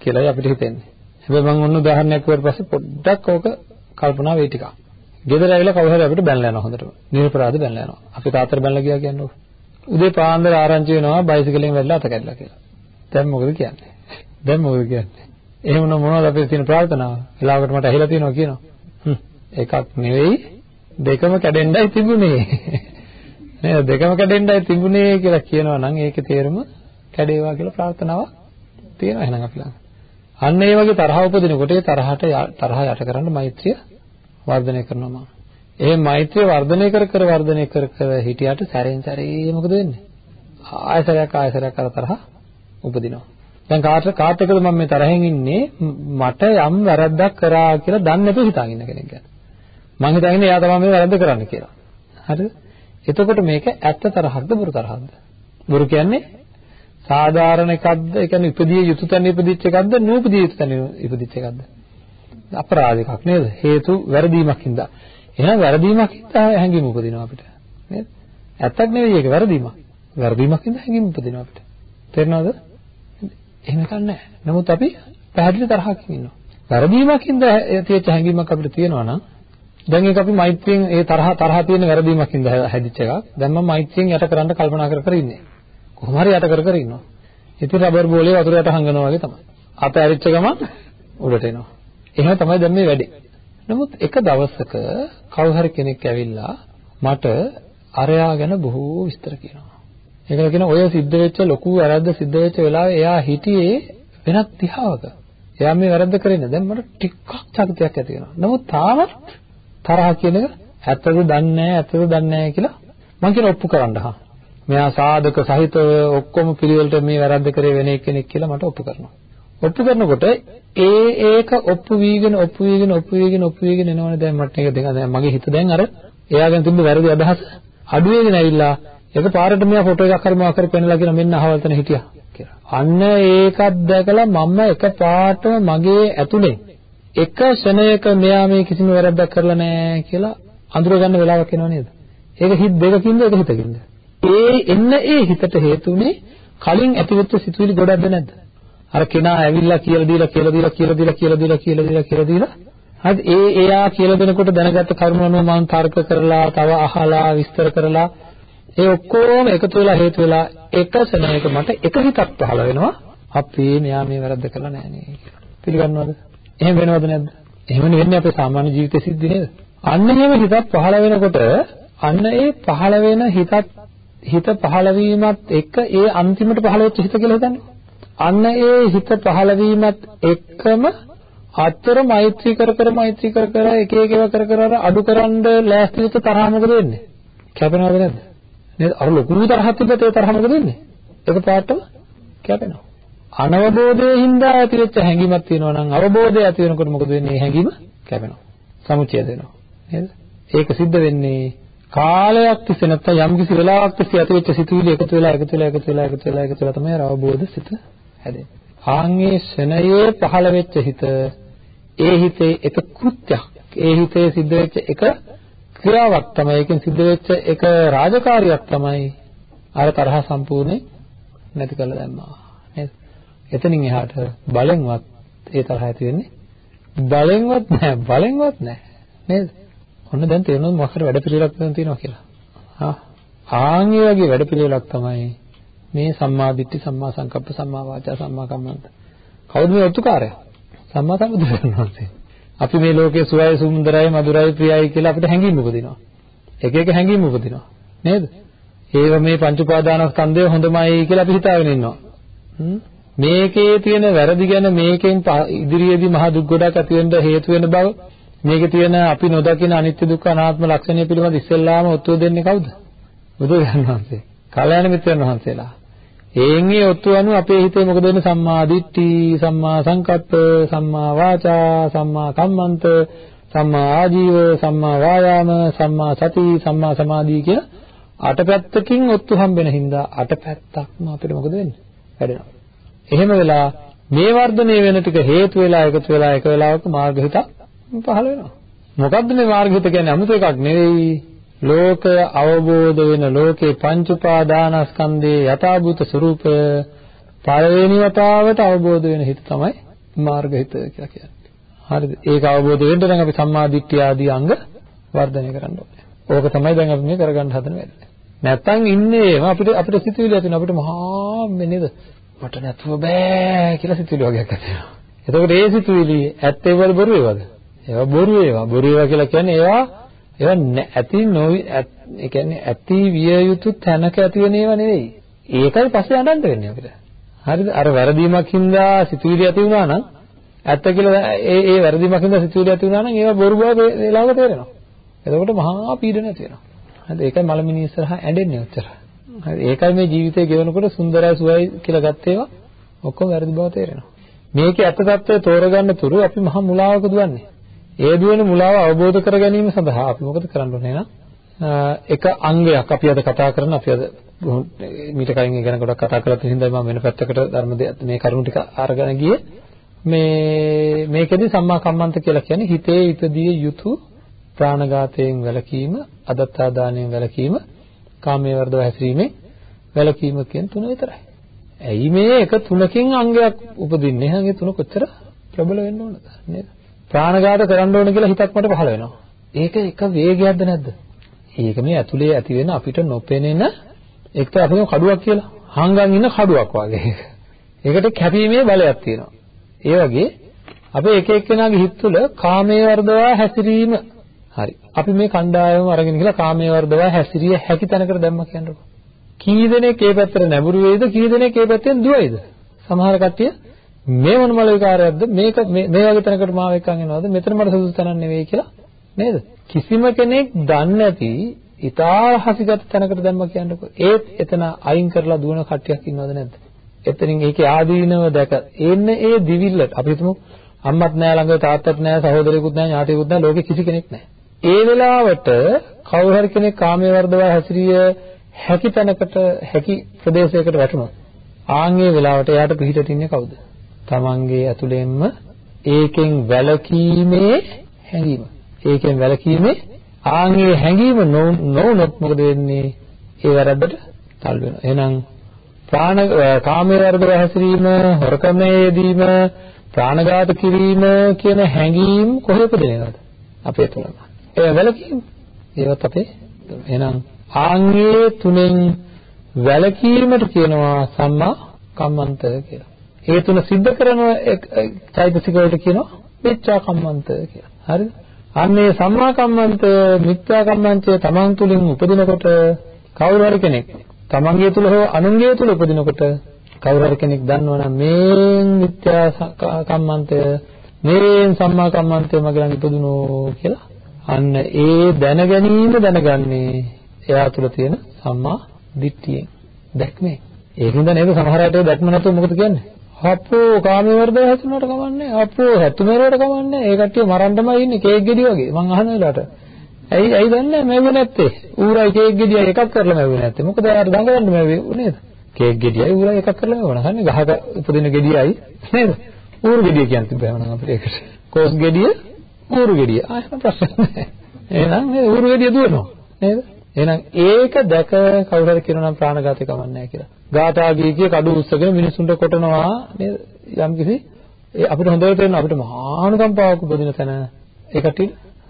කියලායි අපිට හිතෙන්නේ. හැබැයි මම ඔන්න උදාහරණයක් කිව්වට පස්සේ පොඩ්ඩක් ඕක කල්පනා වෙයි ටිකක්. ගෙදර ඇවිල්ලා කවුරු හරි අපිට බැනලා යනවා හොඳට. නිර්පරාධ බැනලා යනවා. අපි තාත්තට බැනලා ගියා කියන්නේ ඕක. උදේ පාන්දර ආරංචි වෙනවා බයිසිකලෙන් වැටලා අත කැඩලා කියලා. දැන් මොකද කියන්නේ? දැන් මොකද කියන්නේ? එහෙම නම් මොනවද අපේ තියෙන ප්‍රාර්ථනාව? වෙලාවකට මට ඇහිලා තියෙනවා කියනවා. හ්ම් එකක් නෙවෙයි දෙකම කැඩෙන්නයි තිබුණේ. නේද? දෙකම කැඩෙන්නයි තිබුණේ කියලා කියනවා නම් ඒකේ තේරුම කැඩේවා කියලා ප්‍රාර්ථනාවක් තියෙනවා එහෙනම් අපි ළඟ. අන්න ඒ වගේ තරහ උපදිනකොට ඒ තරහට තරහ යට කරන්න මෛත්‍රිය වර්ධනය කරනවා මම. ඒ මෛත්‍රිය වර්ධනය කර කර වර්ධනය කර කර හිටියට සැරෙන් සැරේ මොකද වෙන්නේ? ආයසරයක් ආයසරයක් අර තරහ උපදිනවා. දැන් කාට කාට එකද මම මේ තරහෙන් ඉන්නේ මට යම් වැරද්දක් කරා කියලා දන්නේ නැතුව හිතාගෙන ඉන්න කෙනෙක් ගැන. මං හිතාගෙන එයා තමයි මේ වැරද්ද කරන්නේ කියලා. හරිද? එතකොට මේක ඇත්ත තරහක්ද බොරු තරහක්ද? බොරු කියන්නේ සාධාරණ එකක්ද? ඒ කියන්නේ ඉපදිය යුතු තැන ඉපදිච්ච එකක්ද? නූපදිය යුතු තැන ඉපදිච්ච එකක්ද? අපරාධ එකක් නේද? හේතු වැරදීමක් හින්දා. එහෙනම් වැරදීමක් හින්දා හැඟීම් උපදිනවා අපිට. නේද? ඇත්තක් නෙවෙයි ඒක වැරදීමක්. වැරදීමක් හින්දා හැඟීම් උපදිනවා අපිට. තේරෙනවද? එහෙම එකක් නැහැ. නමුත් අපි පැහැදිලි තරහකින් ඉන්නවා. වැරදීමක් හින්දා තියෙච්ච හැඟීමක් අපිට තියෙනවා නම් දැන් ඒක අපි මෛත්‍රියෙන් ඒ තරහ තරහ තියෙන වැරදීමක් හින්දා හැදිච්ච එකක්. දැන් මම මෛත්‍රියෙන් යට කරන්න කල්පනා කර කර ඉන්නේ. කොහොම හරි යට කර කර ඉන්නවා. ඉතින් රබර් බෝලේ වතුර යට හංගනවා වගේ තමයි. අත ඇරිච්ච ගමන් උඩට එනවා. එහෙම තමයි දැන් මේ වැඩේ. නමුත් එක දවසක කවුරු හරි කෙනෙක් ඇවිල්ලා මට අරයා ගැන බොහෝ විස්තර කියනවා. ඒකල කියන ඔය සිද්ධ වෙච්ච ලොකු වැරද්ද සිද්ධ වෙච්ච වෙලාවේ එයා හිටියේ වෙනත් දිහාවක. එයා මේ වැරද්ද කරේ නැහැ. දැන් මට ටිකක් චකිතයක් ඇති වෙනවා. නමුත් තාමත් තරහ කියන එක ඇත්තද දන්නේ නැහැ, ඇත්තද දන්නේ නැහැ කියලා මම කියන ඔප්පු කරන්න හා. මෙයා සාධක සහිතව ඔක්කොම පිළිවෙලට මේ වැරද්ද කරේ වෙන කෙනෙක් කියලා මට ඔප්පු කරනවා. ඔප්පු කරනකොට ඒ ඒක ඔප්පු වීගෙන ඔප්පු වීගෙන ඔප්පු වීගෙන ඔප්පු වීගෙන එනවනේ දැන් මට මේක දෙක දැන් මගේ හිත දැන් අර එයාගෙන් තිබ්බ වැරදි අදහස අඩු වෙගෙන ඇවිල්ලා ඒක පාරට මෙයා ෆොටෝ එකක් හරි මොකක් හරි පෙන්නලා කියන මෙන්න අහවල් තැන හිටියා කියලා. අන්න ඒකත් දැකලා මම එක පාටම මගේ ඇතුලේ එක ක්ෂණයක මෙයා මේ කිසිම වැරද්දක් කරලා නැහැ කියලා අඳුර ගන්න වෙලාවක් එනව නේද? ඒක හිත දෙකකින්ද ඒක හිතකින්ද? ඒ එන්න ඒ හිතට හේතුනේ කලින් ඇතිවෙච්ච සිතුවිලි ගොඩක්ද නැද්ද? අර කෙනා ඇවිල්ලා කියලා දීලා කියලා දීලා කියලා දීලා කියලා දීලා කියලා දීලා කියලා දීලා හරිද ඒ එයා කියලා දෙනකොට දැනගත්ත කරුණු මම තර්ක කරලා තව අහලා විස්තර කරලා ඒ ඔක්කොම එකතු වෙලා හේතු වෙලා එක සෙනෙක මට එක හිතක් පහළ වෙනවා අපේ මෙයා මේ වැරද්ද කළා නෑ නේ කියලා. පිළිගන්නවද? එහෙම වෙනවද නැද්ද? එහෙමනේ වෙන්නේ අපේ සාමාන්‍ය ජීවිතේ සිද්ධ නේද? අන්න එහෙම හිතක් පහළ වෙනකොට අන්න ඒ පහළ වෙන හිතත් හිත පහළ වීමත් එක්ක ඒ අන්තිමට පහළ වෙච්ච හිත කියලා හිතන්නේ. අන්න ඒ හිත පහළ වීමත් එක්කම අතර මෛත්‍රී කර කර මෛත්‍රී කර කර එක එක ඒවා කර කර අඩු කරන්න ලෑස්ති වෙච්ච තරහ මොකද වෙන්නේ? කැපෙනවද නැද්ද? නේද? අර ලොකු තරහක් තිබ්බත් ඒ තරහ මොකද වෙන්නේ? ඒක පාටම කැපෙනවා. අනවබෝධයෙන් හින්දා ඇතිවෙච්ච හැඟීමක් තියෙනවා නම් අවබෝධය ඇති වෙනකොට මොකද වෙන්නේ? හැඟීම කැපෙනවා. සමුච්ඡේද වෙනවා. නේද? ඒක සිද්ධ වෙන්නේ කාලයක් තිස්සේ නැත්නම් යම් කිසි වෙලාවක් තිස්සේ ඇතිවෙච්ච සිතුවිලි එකතු වෙලා එකතු වෙලා එකතු වෙලා එකතු වෙලා එකතු වෙලා තමයි අවබෝධ සිත හැදෙන්නේ. ආන්ගේ ශනයේ පහළ වෙච්ච හිත ඒ හිතේ එක කෘත්‍යයක්. ඒ හිතේ සිද්ධ වෙච්ච එක ක්‍රියාවක් තමයි. ඒකෙන් සිද්ධ වෙච්ච එක රාජකාරියක් තමයි අර තරහ සම්පූර්ණයෙන් නැති කරලා දැම්මා. නේද? එතනින් එහාට බලෙන්වත් ඒ තරහ ඇති වෙන්නේ බලෙන්වත් නැහැ බලෙන්වත් නැහැ නේද? ඔන්න දැන් තේරෙනවද මොකක් හරි වැඩ පිළිවෙලක් තියෙනවා කියලා. හා ආන්ගේ වගේ වැඩ පිළිවෙලක් තමයි මේ සම්මා දිට්ඨි සම්මා සංකප්ප සම්මා වාචා සම්මා කම්මන්ත. කවුද මේ ඔත්තුකාරයා? සම්මා සම්බුදුරජාණන් වහන්සේ. අපි මේ ලෝකයේ සුවයි සුන්දරයි මధుරයි ප්‍රියයි කියලා අපිට හැඟීම් උපදිනවා. එක එක හැඟීම් උපදිනවා. නේද? ඒව මේ පංච උපාදානස්කන්ධය හොඳමයි කියලා අපි හිතාගෙන ඉන්නවා. මේකේ තියෙන වැරදි ගැන මේකෙන් ඉදිරියේදී මහ දුක් ගොඩක් ඇති වෙන්න හේතු වෙන බව මේකේ තියෙන අපි නොදකින අනිත්‍ය දුක්ඛ අනාත්ම ලක්ෂණය පිළිබඳ ඉස්සෙල්ලාම ඔත්තුව දෙන්නේ කවුද? බුදුරජාණන් වහන්සේ. කල්යාණ මිත්‍රයන් වහන්සේලා. ඒන්ගේ ඔත්තු අනුව අපේ හිතේ මොකද වෙන්නේ? සම්මා දිට්ඨි සම්මා සංකප්ප සම්මා වාචා සම්මා කම්මන්ත සම්මා ආජීව සම්මා වායාම සම්මා සති සම්මා සමාධි කියලා අට පැත්තකින් ඔත්තු හම්බෙන හින්දා අට පැත්තක්ම අපිට මොකද වෙන්නේ? වැඩෙනවා. එහෙම වෙලා මේ වර්ධනය වෙන ටික හේතු වෙලා එකතු වෙලා එක වෙලාවක මාර්ග හිත පහළ වෙනවා. මොකද්ද මේ මාර්ග හිත කියන්නේ? 아무ත එකක් නෙවෙයි. ලෝකය අවබෝධ වෙන ලෝකේ පංච උපාදානස්කන්ධයේ යථාභූත ස්වરૂපය පළවෙනි වතාවට අවබෝධ වෙන හිත තමයි මාර්ග හිත කියලා කියන්නේ. හරිද? ඒක අවබෝධ වෙන්න නම් අපි සම්මා දිට්ඨිය ආදී අංග වර්ධනය කරන්න ඕනේ. ඕක තමයි දැන් අපි මේ කරගන්න හදන වැඩේ. නැත්තම් ඉන්නේ අපිට අපිට සිතුවිලි ඇති අපිට මහා මේ නේද? මට නැතුව බෑ කියලා සිතුවිලි වගේක් ඇති වෙනවා. එතකොට ඒ සිතුවිලි ඇත්තේ වල බොරු ඒවාද? ඒවා බොරු ඒවා. බොරු ඒවා කියලා කියන්නේ ඒවා ඒවා ඇති නොවි ඒ කියන්නේ ඇති විය යුතු තැනක ඇති වෙන ඒවා නෙවෙයි. ඒකයි පස්සේ අඬන්න වෙන්නේ අපිට. හරිද? අර වැරදීමක් හින්දා සිතුවිලි ඇති වුණා නම් ඇත්ත කියලා ඒ ඒ වැරදීමක් හින්දා සිතුවිලි ඇති වුණා නම් ඒවා බොරු බව වේලාවක තේරෙනවා. එතකොට මහා පීඩනයක් තියෙනවා. හරිද? ඒකයි මලමිනී ඉස්සරහා ඇඬෙන්නේ ඔච්චර. හරි ඒකයි මේ ජීවිතය ගෙවනකොට සුන්දරයි සුවයි කියලා ගත්ත ඒවා ඔක්කොම වැරදි බව තේරෙනවා. මේකේ ඇත්ත తත්වය තෝරගන්න තුරු අපි මහා මුලාවක දුවන්නේ. ඒ දුවන මුලාව අවබෝධ කර ගැනීම සඳහා අපි මොකද කරන්න ඕනේ නම් එක අංගයක් අපි අද කතා කරන අපි අද මීට කලින් ඒ ගැන ගොඩක් කතා කරලා තියෙන හින්දා මම වෙන පැත්තකට ධර්ම මේ කරුණු ටික අරගෙන ගියේ මේ මේකෙදි සම්මා කම්මන්ත කියලා කියන්නේ හිතේ ඉපදිය යුතු ප්‍රාණඝාතයෙන් වැළකීම අදත්තා දාණයෙන් වැළකීම කාමයේ වර්ධව හැසිරීමේ වැළකීම කියන තුන විතරයි. ඇයි මේ එක තුනකින් අංගයක් උපදින්නේ? එහෙනම් ඒ තුන කොච්චර ප්‍රබල වෙන්න ඕනද නේද? ප්‍රාණඝාත කරන්න ඕන කියලා හිතක් මට පහළ වෙනවා. ඒක එක වේගයක්ද නැද්ද? ඒක මේ ඇතුලේ ඇති වෙන අපිට නොපෙනෙන එක්ක අපිම කඩුවක් කියලා. හංගන් ඉන්න කඩුවක් වගේ. ඒකට කැපීමේ බලයක් තියෙනවා. ඒ වගේ අපේ එක එක්කෙනාගේ හිත තුළ කාමයේ වර්ධවා හැසිරීම හරි. අපි මේ කණ්ඩායම අරගෙන ගිහලා කාමයේ වර්ධවා හැසිරිය හැකි තැනකට දැම්ම කියන්නකො. කී දෙනෙක් ඒ පැත්තට නැඹුරු වෙයිද කී දෙනෙක් ඒ පැත්තෙන් දුවයිද? සමහර කට්ටිය මේ මොන මල විකාරයක්ද? මේක මේ වගේ තැනකට මාව එක්කන් එනවද? මෙතන මට සුදුසු තැනක් නෙවෙයි කියලා නේද? කිසිම කෙනෙක් දන්නේ නැති ඉතා හසිගත තැනකට දැම්ම කියන්නකො. ඒත් එතන අයින් කරලා දුවන කට්ටියක් ඉන්නවද නැද්ද? එතනින් ඒකේ ආදීනව දැක. එන්න ඒ දිවිල්ලට. අපි හිතමු අම්මත් නෑ ළඟ තාත්තත් නෑ සහෝදරයෙකුත් නෑ ඥාතියෙකුත් නෑ ලෝකෙ කිසි කෙනෙක් නෑ ඒ වෙලාවට කවුරු හරි කෙනෙක් කාමයේ වර්ධව හැසිරිය හැකි තැනකට හැකි ප්‍රදේශයකට වැටුණොත් ආන්ගේ වෙලාවට එයාට පිටිට ඉන්නේ කවුද? තමන්ගේ ඇතුළෙන්ම ඒකෙන් වැළකීමේ හැඟීම. ඒකෙන් වැළකීමේ ආන්ගේ හැඟීම නොවුනොත් මොකද වෙන්නේ? ඒ වැරද්දට තල් වෙනවා. එහෙනම් ප්‍රාණ කාමයේ වර්ධව හැසිරීම, හොරකමේ යෙදීම, ප්‍රාණඝාත කිරීම කියන හැඟීම් කොහේ උපදිනවද? අපේ තුලම. ඒ වැලකීම්. ඒවත් අපේ එහෙනම් ආංගයේ තුනෙන් වැලකීමට කියනවා සම්මා කම්මන්ත කියලා. ඒ තුන සිද්ධ කරන චෛතසික වලට කියනවා මිච්ඡා කම්මන්ත කියලා. හරිද? අන්නේ සම්මා කම්මන්ත මිත්‍යා කම්මන්තය තමන් තුළින් උපදිනකොට කවුරු හරි කෙනෙක් තමන්ගේ තුල හෝ අනුන්ගේ තුල උපදිනකොට කවුරු හරි කෙනෙක් දන්නවනම් මේ මිත්‍යා කම්මන්තය මේ සම්මා කම්මන්තය මගේ ළඟ ඉපදුනෝ කියලා. අන්න ඒ දැන ගැනීම දැනගන්නේ එයා තුල තියෙන සම්මා දිට්ඨියෙන්. දැක්මේ. ඒකින්ද නේද? සමහර අයට දැක්ම නැතුව මොකද කියන්නේ? අප්පෝ කාමයේ වර්ධව හැතුනට කමන්නේ අප්පෝ හැතුමේරවට කමන්නේ. ඒ කට්ටිය මරන්නමයි ඉන්නේ කේක් ගෙඩි වගේ. මං අහන වෙලාවට. ඇයි ඇයි දන්නේ මැව්වේ නැත්තේ? ඌරයි කේක් ගෙඩියයි එකක් කරලා මැව්වේ නැත්තේ. මොකද යාර දඟලන්න මැව්වේ නේද? කේක් ගෙඩියයි ඌරයි එකක් කරලා මැවුවා හන්නේ ගහක උපදින ගෙඩියයි නේද? ඌරු ගෙඩිය කියන්නේ තිබ්බම නම් අපිට ඒකට. කෝස් ගෙඩිය ඌරු ගෙඩිය. ආයෙත් ප්‍රශ්න නැහැ. එහෙනම් මේ ඌරු ගෙඩිය දුවනවා නේද? එහෙනම් ඒක දැක කවුරු හරි කියනවා නම් ප්‍රාණඝාතය කමන්නේ නැහැ කියලා. ගාථා ගීකේ කඩු උස්සගෙන මිනිසුන්ට කොටනවා නේද? යම්කිසි ඒ අපිට හොඳට තේරෙන අපිට මහානුකම්පාවක් උපදින තැන ඒකට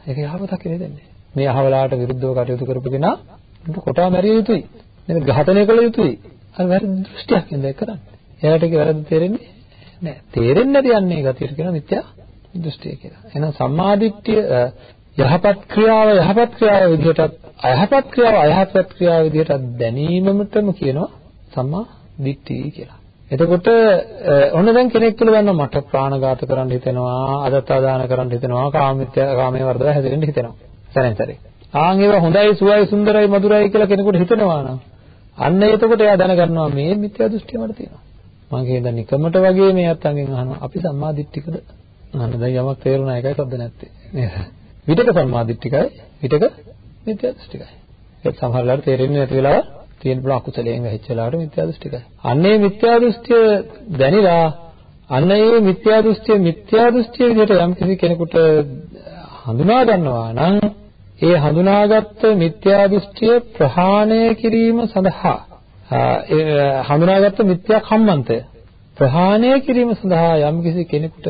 ඒක යහපතක් කියලා දෙන්නේ. මේ අහවලාට විරුද්ධව කටයුතු කරපගෙන කොටා මැරිය යුතුයි. නේද? ඝාතනය කළ යුතුයි. අර වැරදි දෘෂ්ටියක් නේද කරන්නේ. එයාට ඒක වැරදි තේරෙන්නේ නැහැ. තේරෙන්නේ නැති යන්නේ ගතියට කියන මිත්‍යා දෘෂ්ටිය කියලා. එහෙනම් සම්මාදිට්ඨිය යහපත් ක්‍රියාව යහපත් ක්‍රියාව විදිහටත් අයහපත් ක්‍රියාව අයහපත් ක්‍රියාව විදිහට දැනීමමතම කියනවා සම්මා දිට්ඨිය කියලා. එතකොට ඔන්න දැන් කෙනෙක් තුළ ගන්නවා මට ප්‍රාණඝාත කරන්න හිතෙනවා, අදත්තාදාන කරන්න හිතෙනවා, කාමිත්‍ය කාමයේ වර්ධව හැදෙන්න හිතෙනවා. සරෙන් සරේ. ආන් ඒවා හොඳයි, සුවයි, සුන්දරයි, මధుරයි කියලා කෙනෙකුට හිතෙනවා නම් අන්න එතකොට එයා දැනගන්නවා මේ මිත්‍යා දෘෂ්ටිය මට තියෙනවා. මම කියන නිකමට වගේ මේ අත්ංගෙන් අහනවා අපි සම්මා දිට්ඨිකද? අන්න දැන් යමක් තේරුණා එකයි සද්ද නැත්තේ. නේද? විතක සම්මා දිට්ඨිකයි, විතක මිත්‍යා දෘෂ්ටිකයි. ඒක සමහර වෙලාවට තේරෙන්නේ නැති වෙලාව තියෙන බල අකුසලයෙන් වැහිච්ච වෙලාවට මිත්‍යා දෘෂ්ටිකයි. අන්නේ මිත්‍යා දෘෂ්ටිය දැනিলা අන්න ඒ මිත්‍යා දෘෂ්ටිය මිත්‍යා දෘෂ්ටිය විදිහට යම් කිසි කෙනෙකුට හඳුනා ගන්නවා නම් ඒ හඳුනාගත්ත මිත්‍යා දෘෂ්ටිය ප්‍රහාණය කිරීම සඳහා හඳුනාගත්ත මිත්‍යා කම්මන්තය ප්‍රහාණය කිරීම සඳහා යම් කිසි කෙනෙකුට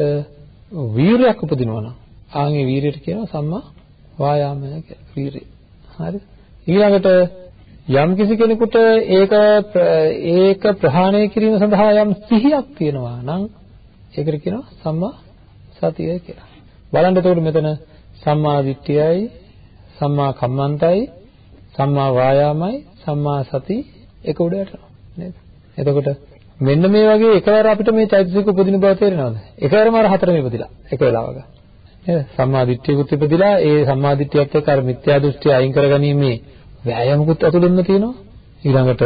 වීරයක් උපදිනවා නම් ආන්ගේ වීරියට කියනවා සම්මා වායාමය කියලා. වීරිය. හරි ඊළඟට යම් කිසි කෙනෙකුට ඒක ඒක ප්‍රහාණය කිරීම සඳහා යම් සිහියක් තියෙනවා නම් ඒකට කියනවා සම්මා සතිය කියලා. බලන්න එතකොට මෙතන සම්මා දිට්ඨියයි සම්මා කම්මන්තයි සම්මා වායාමයි සම්මා සති එක උඩ යටනවා නේද? එතකොට මෙන්න මේ වගේ එකවර අපිට මේ චෛතසික උපදින බව තේරෙනවද? එකවරම අර හතරම ඉපදිලා එක වෙලාවක. නේද? සම්මා දිට්ඨියකුත් ඉපදිලා ඒ සම්මා දිට්ඨියත් එක්ක අර මිත්‍යා දෘෂ්ටි අයින් කරගැනීමේ වෑයමකුත් ඇතුළෙන්ම තියෙනවා. ඊළඟට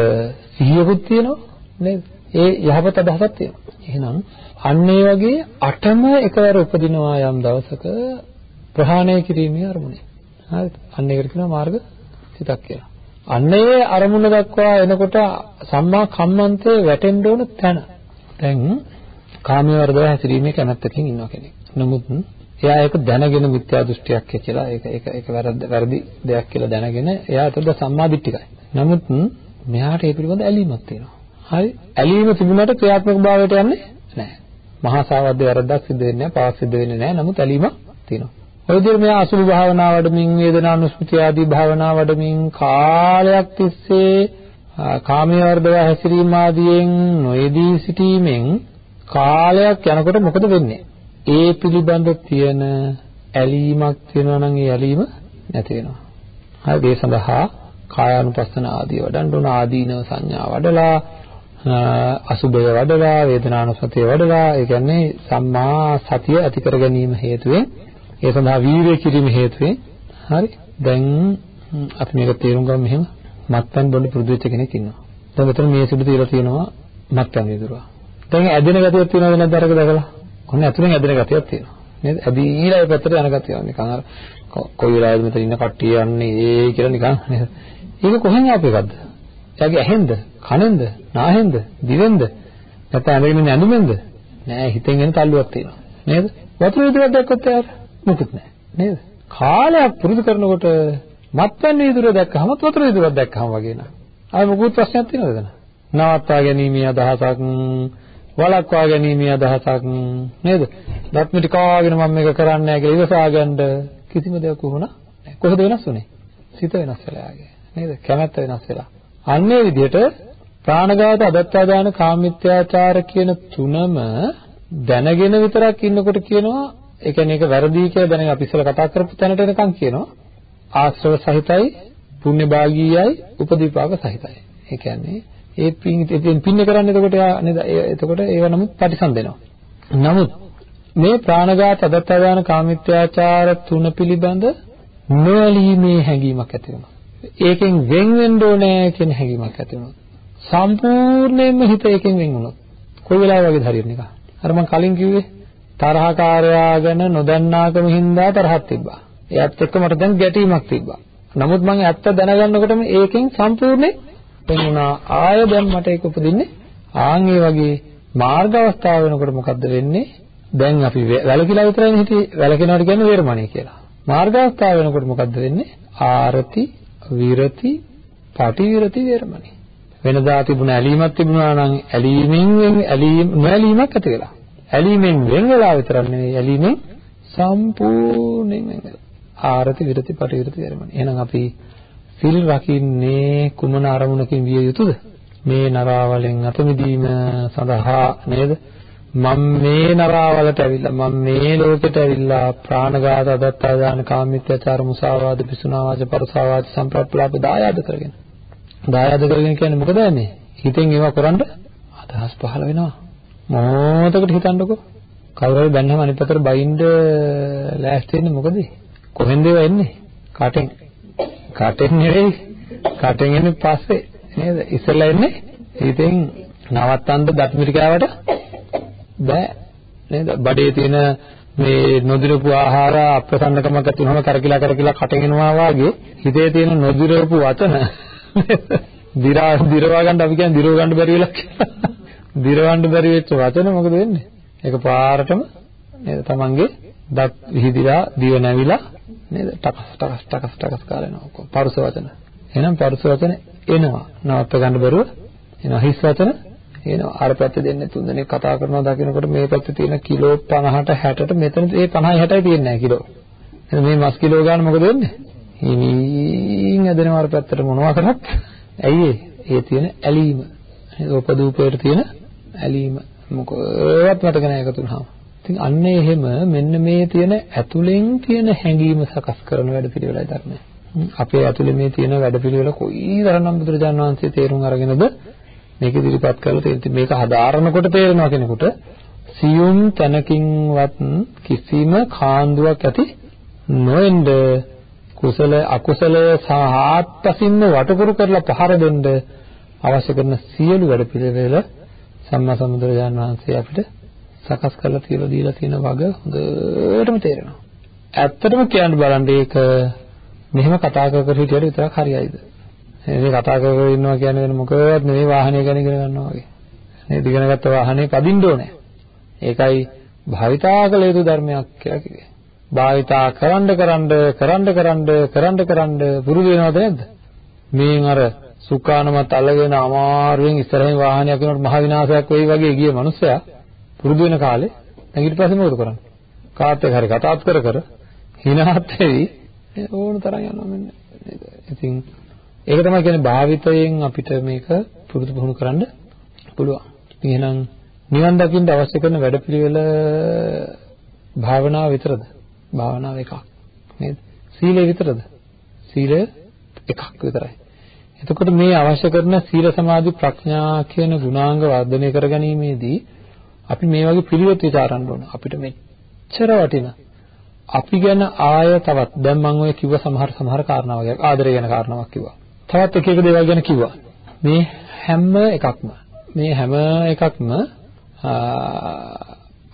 සිහියකුත් තියෙනවා. නේද? ඒ යහපත අදහසක් තියෙනවා. එහෙනම් අන්න ඒ වගේ අටම එකවර උපදිනවා යම් දවසක ප්‍රහාණය කිරීමේ අරමුණේ. හරිද? අන්න ඒකට කියනවා මාර්ග සිතක් කියලා. අන්න ඒ අරමුණ දක්වා එනකොට සම්මා කම්මන්තේ වැටෙන්න ඕන තැන. දැන් කාමයේ වර්ධව හැසිරීමේ කැමැත්තකින් ඉන්නවා කෙනෙක්. නමුත් එයා ඒක දැනගෙන මිත්‍යා දෘෂ්ටියක් කියලා ඒක ඒක ඒක වැරදි දෙයක් කියලා දැනගෙන එයා ඒකද සම්මාදිට්ඨිකයි. නමුත් මෙයාට ඒ පිළිබඳ ඇලීමක් තියෙනවා. හරි? ඇලීම තිබුණාට ක්‍රියාත්මක භාවයට යන්නේ නැහැ. මහා සාවද්ද වැරද්දක් සිද්ධ වෙන්නේ නැහැ, පාස් සිද්ධ වෙන්නේ නැහැ. නමුත් ඇලීමක් තියෙනවා. ඔය විදිහට මෙයා අසුභ භාවනා වඩමින් වේදනානුස්මෘති ආදී භාවනා වඩමින් කාලයක් තිස්සේ කාමයේ වර්ධව හැසිරීම ආදියෙන් නොයේදී සිටීමෙන් කාලයක් යනකොට මොකද වෙන්නේ? ඒ පිළිබඳ තියෙන ඇලීමක් තියෙනවා නම් ඒ ඇලීම නැති වෙනවා. හරි ඒ සඳහා කායානුපස්සන ආදී වඩන්න ඕන ආදීනව සංඥා වඩලා අසුබය වඩලා වේදනානුසතිය වඩලා ඒ කියන්නේ සම්මා සතිය ඇති කර ගැනීම හේතුවෙන් ඒ සඳහා වීර්ය කිරීම හේතුවෙන් හරි දැන් අපි මේක තේරුම් ගමු මෙහෙම මත්පැන් බොන්න පුරුදු වෙච්ච කෙනෙක් ඉන්නවා. දැන් මෙතන මේ සුදු තියලා තියෙනවා මත්පැන් විදුරුවා. දැන් ඇදෙන ගතියක් තියෙනවද නැද්ද අරක දැකලා? ඔන්න ඇතුලෙන් ඇදෙන ගතියක් තියෙනවා. නේද? ඇදීලා ඒ පැත්තට යන ගතියක්. නිකන් අර කොයි වෙලාවෙද මෙතන ඉන්න කට්ටිය යන්නේ ඒ කියලා නිකන් නේද? ඒක කොහෙන් ආපු එකක්ද? එයාගේ ඇහෙන්ද? කනෙන්ද? නාහෙන්ද? දිවෙන්ද? නැත්නම් ඇඟෙමින් ඉන්න ඇඳුමෙන්ද? නෑ හිතෙන් එන තල්ලුවක් තියෙනවා. නේද? වතුර විතරක් දැක්කොත් එයාට මොකුත් නෑ. නේද? කාලයක් පුරුදු කරනකොට මත්පැන් වීදුරුව දැක්කහම වතුර වීදුරුවක් දැක්කහම වගේ නා. ආය මොකුත් ප්‍රශ්නයක් තියෙනවද එතන? නවත්වා ගැනීමේ අදහසක් වළක්වා ගැනීමේ අදහසක් නේද? දත් මිටි කාගෙන මම මේක කරන්නේ නැහැ කියලා ඉවසා ගන්න කිසිම දෙයක් වුණා නැහැ. කොහෙද වෙනස් වුනේ? සිත වෙනස් වෙලා නේද? කැමැත්ත වෙනස් වෙලා. අන්නේ විදිහට ප්‍රාණඝාත, අදත්තාදාන, කාමමිත්‍යාචාර කියන තුනම දැනගෙන විතරක් ඉන්නකොට කියනවා ඒ කියන්නේ ඒක වැරදි කියලා දැනගෙන අපි ඉස්සෙල්ලා කතා කරපු තැනට එනකන් කියනවා ආශ්‍රව සහිතයි පුණ්‍ය භාගීයයි උපදීපාක සහිතයි. ඒ කියන්නේ ඒ පින් ඉතින් පින්න කරන්නේ එතකොට නේද? එතකොට ඒව නමුත් ප්‍රතිසන්දෙනවා. නමුත් මේ ප්‍රාණඝාත අදත්තාදාන කාමිත්‍යාචාර තුන පිළිබඳ නොඇලීමේ හැඟීමක් ඇති වෙනවා. ඒකෙන් වෙන් වෙන්න ඕනේ කියන හැඟීමක් ඇති වෙනවා. සම්පූර්ණයෙන්ම හිත ඒකෙන් වෙන් වුණොත් කොයි වෙලාවෙ වගේද හරියන්නේ නිකන්. අර මම කලින් කිව්වේ තරහකාරයා ගැන නොදන්නාකම හින්දා තරහක් තිබ්බා. එයාත් එක්ක මට දැන් ගැටීමක් තිබ්බා. නමුත් මම ඇත්ත දැනගන්නකොටම ඒකෙන් සම්පූර්ණයෙන් වෙනුණා. ආය දැන් මට ඒක උපදින්නේ ආන් ඒ වගේ මාර්ග අවස්ථාව වෙනකොට මොකද්ද වෙන්නේ? දැන් අපි වැලකිලා විතරයිනේ හිටියේ. වැලකිනවට කියන්නේ වේරමණී කියලා. මාර්ග අවස්ථාව වෙනකොට මොකද්ද වෙන්නේ? ආරති, විරති, පටිවිරති වේරමණී. වෙනදා තිබුණ ඇලීමක් තිබුණා නම් ඇලීමෙන් ඇලීම නොඇලීමක් ඇති වෙලා. ඇලීමෙන් වෙන වෙලා විතරක් නෙවෙයි ඇලීමෙන් සම්පූර්ණයෙන් වෙන වෙලා. ආරති විරති පටිවිරති වේරමණී. එහෙනම් අපි සිල් රකින්නේ කුමන අරමුණකින් විය යුතුද? මේ නරාවලෙන් අත මිදීම සඳහා නේද? මම මේ නරාවලට ඇවිල්ලා මම මේ ලෝකෙට ඇවිල්ලා ප්‍රාණඝාත අදත්තාදාන කාමීත්‍යචාර මුසාවාද පිසුනාවාද පරසාවාද සම්ප්‍රප්පලාප දායාද කරගෙන. දායාද කරගෙන කියන්නේ මොකද යන්නේ හිතෙන් ඒවා කරන්න අදහස් පහළ වෙනවා. මොහොතකට හිතන්නකෝ. කවුරු හරි බැන්නම අනිත් පැත්තට බයින්ද ලෑස්ති වෙන්නේ මොකද? කොහෙන්ද ඒවා එන්නේ? කටෙන්? කටෙන් නෙවෙයි කටෙන් එන්නේ පස්සේ නේද? ඉස්සෙල්ලා එන්නේ හිතෙන් නවත්තන්න දත් මිරිකාවට බෑ නේද? බඩේ තියෙන මේ නොදිරපු ආහාර අප්‍රසන්නකමක් ඇති වුනම කරකිලා කරකිලා කටෙන් එනවා වාගේ හිතේ තියෙන නොදිරපු වචන දිරා දිරවා ගන්න අපි කියන්නේ දිරව ගන්න බැරි වෙලා කියලා. දිරවන්න බැරි වෙච්ච වචන මොකද වෙන්නේ? ඒක පාරටම නේද? තමන්ගේ දත් විහිදිලා දිව නැවිලා නේද? ටකස් ටකස් ටකස් ටකස් කාලේනවා ඔක්කොම. පරුස වචන. එහෙනම් පරුස වචන එනවා. නවත්ත ගන්න බැරුව එනවා. හිස් වචන එනවා. අර පැත්ත දෙන්නේ තුන් දෙනෙක් කතා කරනවා දකින්නකොට මේ පැත්තේ තියෙන කිලෝ 50ට 60ට මෙතන ඒ 50 60යි තියෙන්නේ නැහැ කිලෝ. එහෙනම් මේ මස් කිලෝ ගන්න මොකද වෙන්නේ? හිමින් ඇදෙනවා අර පැත්තට මොනවා කරත්. ඇයි ඒ තියෙන ඇලීම. උපදූපයට තියෙන ඇලීම. මොකවත් මතක නැහැ එකතු වුණාම. ඉතින් අන්න එහෙම මෙන්න මේ තියෙන ඇතුලෙන් තියෙන හැඟීම සකස් කරන වැඩ පිළිවෙලයි ධර්මය. අපේ ඇතුලේ මේ තියෙන වැඩ පිළිවෙල කොයිතරම්නම් බුදුරජාණන් වහන්සේ තේරුම් අරගෙනද මේක ඉදිරිපත් කරලා තියෙන්නේ. මේක හදාරනකොට තේරෙනවා කෙනෙකුට සියුම් තැනකින්වත් කිසිම කාන්දුවක් ඇති නොවෙන්න කුසල අකුසල සාහත්පසින්ම වටකුරු කරලා පහර දෙන්න අවශ්‍ය කරන සියලු වැඩ පිළිවෙල සම්මා සම්බුදුරජාණන් වහන්සේ අපිට සකස් කරලා තියලා දීලා තියෙන වග හොඳටම තේරෙනවා. ඇත්තටම කියන්න බලන්න ඒක මෙහෙම කතා කර කර හිටියට විතරක් හරියයිද? මේ කතා කර කර ඉන්නවා කියන්නේ වෙන මොකවත් නෙවෙයි වාහනය ගැන ඉගෙන ගන්නවා වගේ. නේද? ඉගෙනගත්ත වාහනේ පදින්න ඕනේ. ඒකයි භාවිතා කළ යුතු ධර්මයක් කියලා කිව්වේ. භාවිතා කරන්න කරන්න කරන්න කරන්න කරන්න කරන්න පුරුදු වෙනවද නැද්ද? මේන් අර සුඛානමත් අල්ලගෙන අමාරුවෙන් ඉස්සරහින් වාහනයක් යනකොට මහ විනාශයක් වෙයි වගේ ගිය මිනිස්සයා පුරුදු වෙන කාලේ දැන් ඊට පස්සේ මොකද කරන්නේ? කාත් එක්ක හරි කතාත් කර කර හිනාත් වෙවි ඕන තරම් යනවා මෙන්න නේද? ඉතින් ඒක තමයි කියන්නේ භාවිතයෙන් අපිට මේක පුරුදු පුහුණු කරන්න පුළුවන්. ඉතින් එහෙනම් නිවන් දකින්න අවශ්‍ය කරන වැඩපිළිවෙල භාවනාව විතරද? භාවනාව එකක් නේද? සීලය විතරද? සීලය එකක් විතරයි. එතකොට මේ අවශ්‍ය කරන සීල සමාධි ප්‍රඥා කියන ගුණාංග වර්ධනය කරගැනීමේදී අපි මේ වගේ පිළිවෙත් විචාරන්න ඕන. අපිට මෙච්චර වටින අපි ගැන ආය තවත් දැන් මම ඔය කිව්ව සමහර සමහර කාරණා වගේ ආදරය ගැන කාරණාවක් කිව්වා. තවත් එක එක දේවල් ගැන කිව්වා. මේ හැම එකක්ම මේ හැම එකක්ම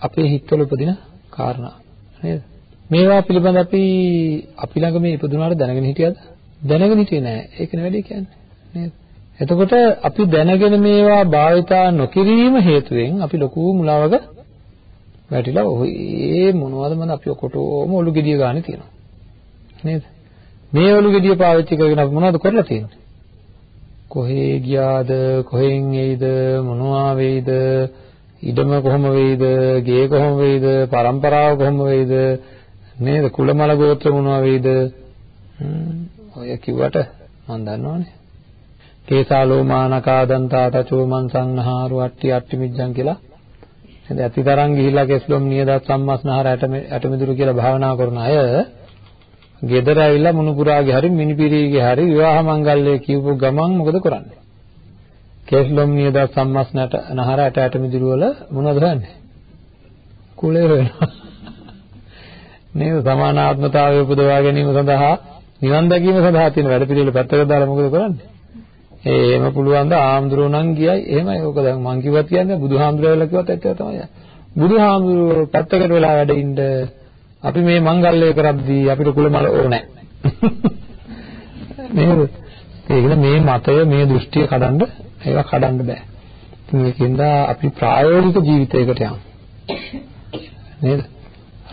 අපේ හිතවල උපදින කාරණා නේද? මේවා පිළිබඳ අපි අපි ළඟ මේ ඉපදුනාට දැනගෙන හිටියද? දැනගෙන හිටියේ නෑ. ඒකනේ වැඩි කියන්නේ. නේද? එතකොට අපි දැනගෙන මේවා භාවිතා නොකිරීම හේතුවෙන් අපි ලොකු මුලාවක වැටිලා ඔහේ මොනවද මම අපි ඔකොටම ඔලු ගෙඩිය ගන්න තියෙනවා. නේද? මේ ඔලු ගෙඩිය පාවිච්චි කරගෙන අපි මොනවද කරලා තියෙන්නේ? කොහේ ගියාද? කොහෙන් එයිද? මොනවා වෙයිද? ඉඩම කොහොම වෙයිද? ගේ කොහොම වෙයිද? પરම්පරාව කොහොම වෙයිද? නේද? කුලමල ගෝත්‍ර මොනවා වෙයිද? ඔය කිව්වට මම දන්නවනේ. කේසාලෝ මානකා දන්තා තචෝ මන්සංහාරු අට්ටි අට්ටි මිජ්ජං කියලා නේද අතිතරම් ගිහිල්ලා කෙස්ලොම් නියදත් සම්මස්නහර ඇටමිදුරු කියලා භාවනා කරන අය ගෙදර ඇවිල්ලා මුණුපුරාගේ හරි මිනිපිරීගේ හරි විවාහ මංගල්‍ය කියවපු ගමන් මොකද කරන්නේ? කේස්ලොම් නියදත් සම්මස්නට නහර ඇට ඇටමිදුරු වල මොනවද හොයන්නේ? කුලේ වෙනවා. නේද සමානාත්මතාවය උපදවා ගැනීම සඳහා නිවන් දැකීම සඳහා තියෙන වැඩ පිළිවෙල පැත්තකට දාලා මොකද කරන්නේ? ඒ එහෙම පුළුවන් ද ආම්දුරෝ නම් ගියයි එහෙමයි ඕක දැන් මං කිව්වත් කියන්නේ බුදුහාමුදුරුවෝ වෙලා කිව්වත් ඇත්තම තමයි. බුදුහාමුදුරුවෝ පැත්තකට වෙලා වැඩ ඉන්න අපි මේ මංගල්‍ය කරද්දී අපිට කුලමල ඕනේ නේද? ඒකද මේ මතය මේ දෘෂ්ටිය කඩන්න ඒවා කඩන්න බෑ. මේකෙන්ද අපි ප්‍රායෝගික ජීවිතයකට යමු. නේද?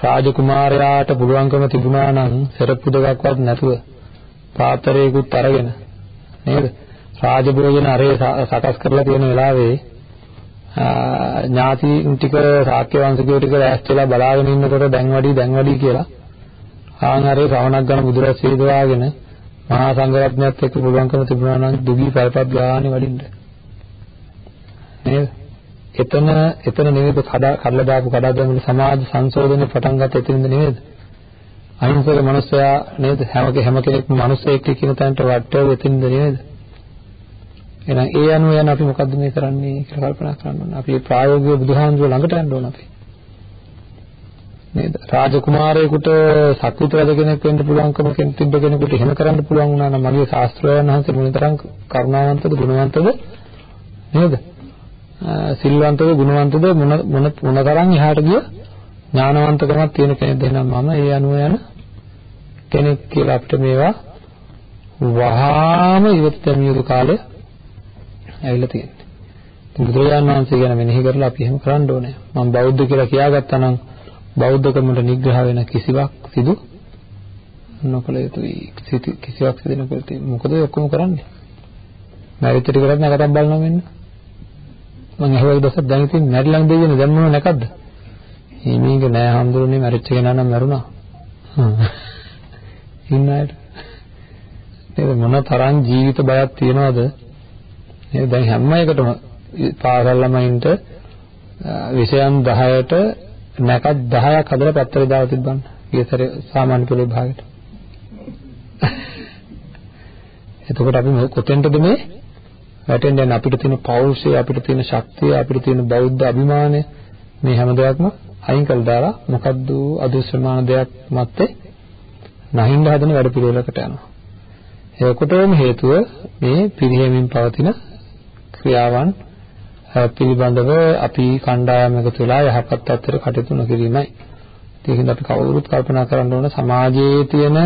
රාජකුමාරයාට පුළුවන්කම තිබුණා නම් සරප්පු දෙකක්වත් නැතුව පාතරයකුත් අරගෙන නේද? රාජභෝජන අරේ සකස් කරලා තියෙන වෙලාවේ ඥාති ටික ශාක්‍ය වංශිකයෝ ටික ඇස්තලා බලාගෙන ඉන්නකොට දැන් වැඩි දැන් වැඩි කියලා. ආන්හරේ ශ්‍රවණක් ගන්න බුදුරස් වේදවාගෙන මහා සංඝරත්නයත් එක්ක පුළුවන්කම තිබුණා නම් දුගී පළපත් ගානේ වඩින්න. නේද? එතන එතන නෙවෙයිද කඩලා දාපු කඩා දැමුනේ සමාජ සංශෝධනය පටන් ගත්ත එතනින්ද නෙවෙයිද? අහිංසක මනුස්සයා නේද? හැම හැම කෙනෙක්ම මනුස්සයෙක් කියන තැනට වටව එතනින්ද නේද එහෙනම් ඒ අනුව යන අපි මොකද්ද මේ කරන්නේ කියලා කල්පනා කරන්න ඕනේ. අපි ප්‍රායෝගිකව බුදුහාමුදුර ළඟට යන්න ඕන අපි. නේද? රාජකුමාරයෙකුට සක්විත රජ කෙනෙක් වෙන්න පුළුවන්කම තිබ්බ කෙනෙකුට එහෙම කරන්න පුළුවන් වුණා නම් මගේ ශාස්ත්‍රයන් වහන්සේ මොනතරම් කරුණාවන්තද ගුණවන්තද නේද? සිල්වන්තද ගුණවන්තද මොන මොන මොනතරම් එහාට ගිය ඥානවන්තකමක් තියෙන කෙනෙක්ද එහෙනම් මම ඒ අනුව යන කෙනෙක් කියලා අපිට මේවා වහාම ඉවත් කරන යුතු කාලේ ඇවිල්ලා තියෙන්නේ. බුදුරජාණන් වහන්සේ ගැන මෙනෙහි කරලා අපි එහෙම කරන්න ඕනේ. මම බෞද්ධ කියලා කියාගත්තා නම් බෞද්ධකමට නිග්‍රහ වෙන කිසිවක් සිදු නොකළ යුතුයි. කිසිවක් සිදු නොකළ යුතුයි. මොකද ඒ ඔක්කොම කරන්නේ? මැරිච්ච ටිකකට නැකතක් බලනවා වෙන්න. මම අහුවල් දැසක් දැන් ඉතින් මැරිලන් දෙන්නේ දැන් මොනව නැකද්ද? හිමීක නෑ හම්දුරනේ මැරිච්ච කෙනා නම් මැරුණා. ඉන්න අයට. ඒක මොන තරම් ජීවිත බයක් තියනවද? නේද දැන් හැම එකටම පාසල් ළමයින්ට විෂයන් 10ට නැකත් 10ක් හදලා පැත්තට දාලා තිබ්බන්න. ඊසර සාමාන්‍ය පෙළ විභාගෙට. එතකොට අපි කොතෙන්ටද මේ වැටෙන්නේ දැන් අපිට තියෙන පෞරුෂය අපිට තියෙන ශක්තිය අපිට තියෙන බෞද්ධ අභිමානය මේ හැම දෙයක්ම අයින් කළ දාලා මොකද්ද අදෘශ්‍යමාන දෙයක් මැත්තේ නැහින්ද හදන වැඩ පිළිවෙලකට යනවා. ඒකටම හේතුව මේ පිරිහෙමින් පවතින ක්‍රියාවන් පිළිබඳව අපි කණ්ඩායම් එකතු වෙලා යහපත් තත්ත්වයට කටයුතු නොකිරීමයි. ඒකින්ද අපි කවුරුත් කල්පනා කරන්න ඕන සමාජයේ තියෙන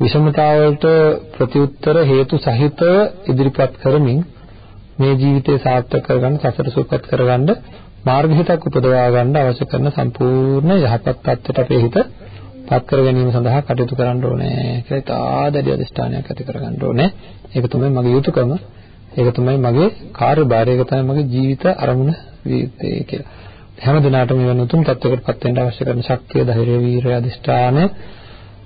විෂමතාවලට ප්‍රතිඋත්තර හේතු සහිතව ඉදිරිපත් කරමින් මේ ජීවිතය සාර්ථක කරගන්න සසර සුවපත් කරගන්න මාර්ග හිතක් උපදවා ගන්න අවශ්‍ය කරන සම්පූර්ණ යහපත් තත්ත්වයට අපේ හිත පත් කර ගැනීම සඳහා කටයුතු කරන්න ඕනේ කියලා තාදඩි අධිෂ්ඨානයක් ඇති කරගන්න ඕනේ. ඒක තමයි මගේ යුතුයකම. ඒක තමයි මගේ කාර්යභාරය ඒක තමයි මගේ ජීවිත අරමුණ විත්තේ කියලා. හැම දිනකටම මේ වෙන උතුම් තත්වයකටපත් වෙන්න අවශ්‍ය කරන ශක්තිය, ධෛර්යය, වීරිය, අධිෂ්ඨානය,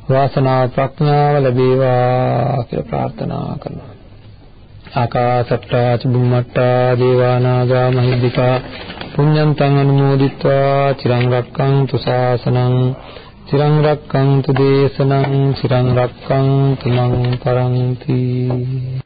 වාසනාව, ප්‍රඥාව ලැබේවා කියලා ප්‍රාර්ථනා කරනවා. ආකාසට්ටා චුම්මට්ටා දේවානාගා මහිද්దికා පුඤ්ඤන්තං අනුමෝදිත්වා චිරං රක්ඛන්තු ශාසනං චිරං රක්ඛන්තු දේශනං චිරං රක්ඛන්තු මං පරන්ති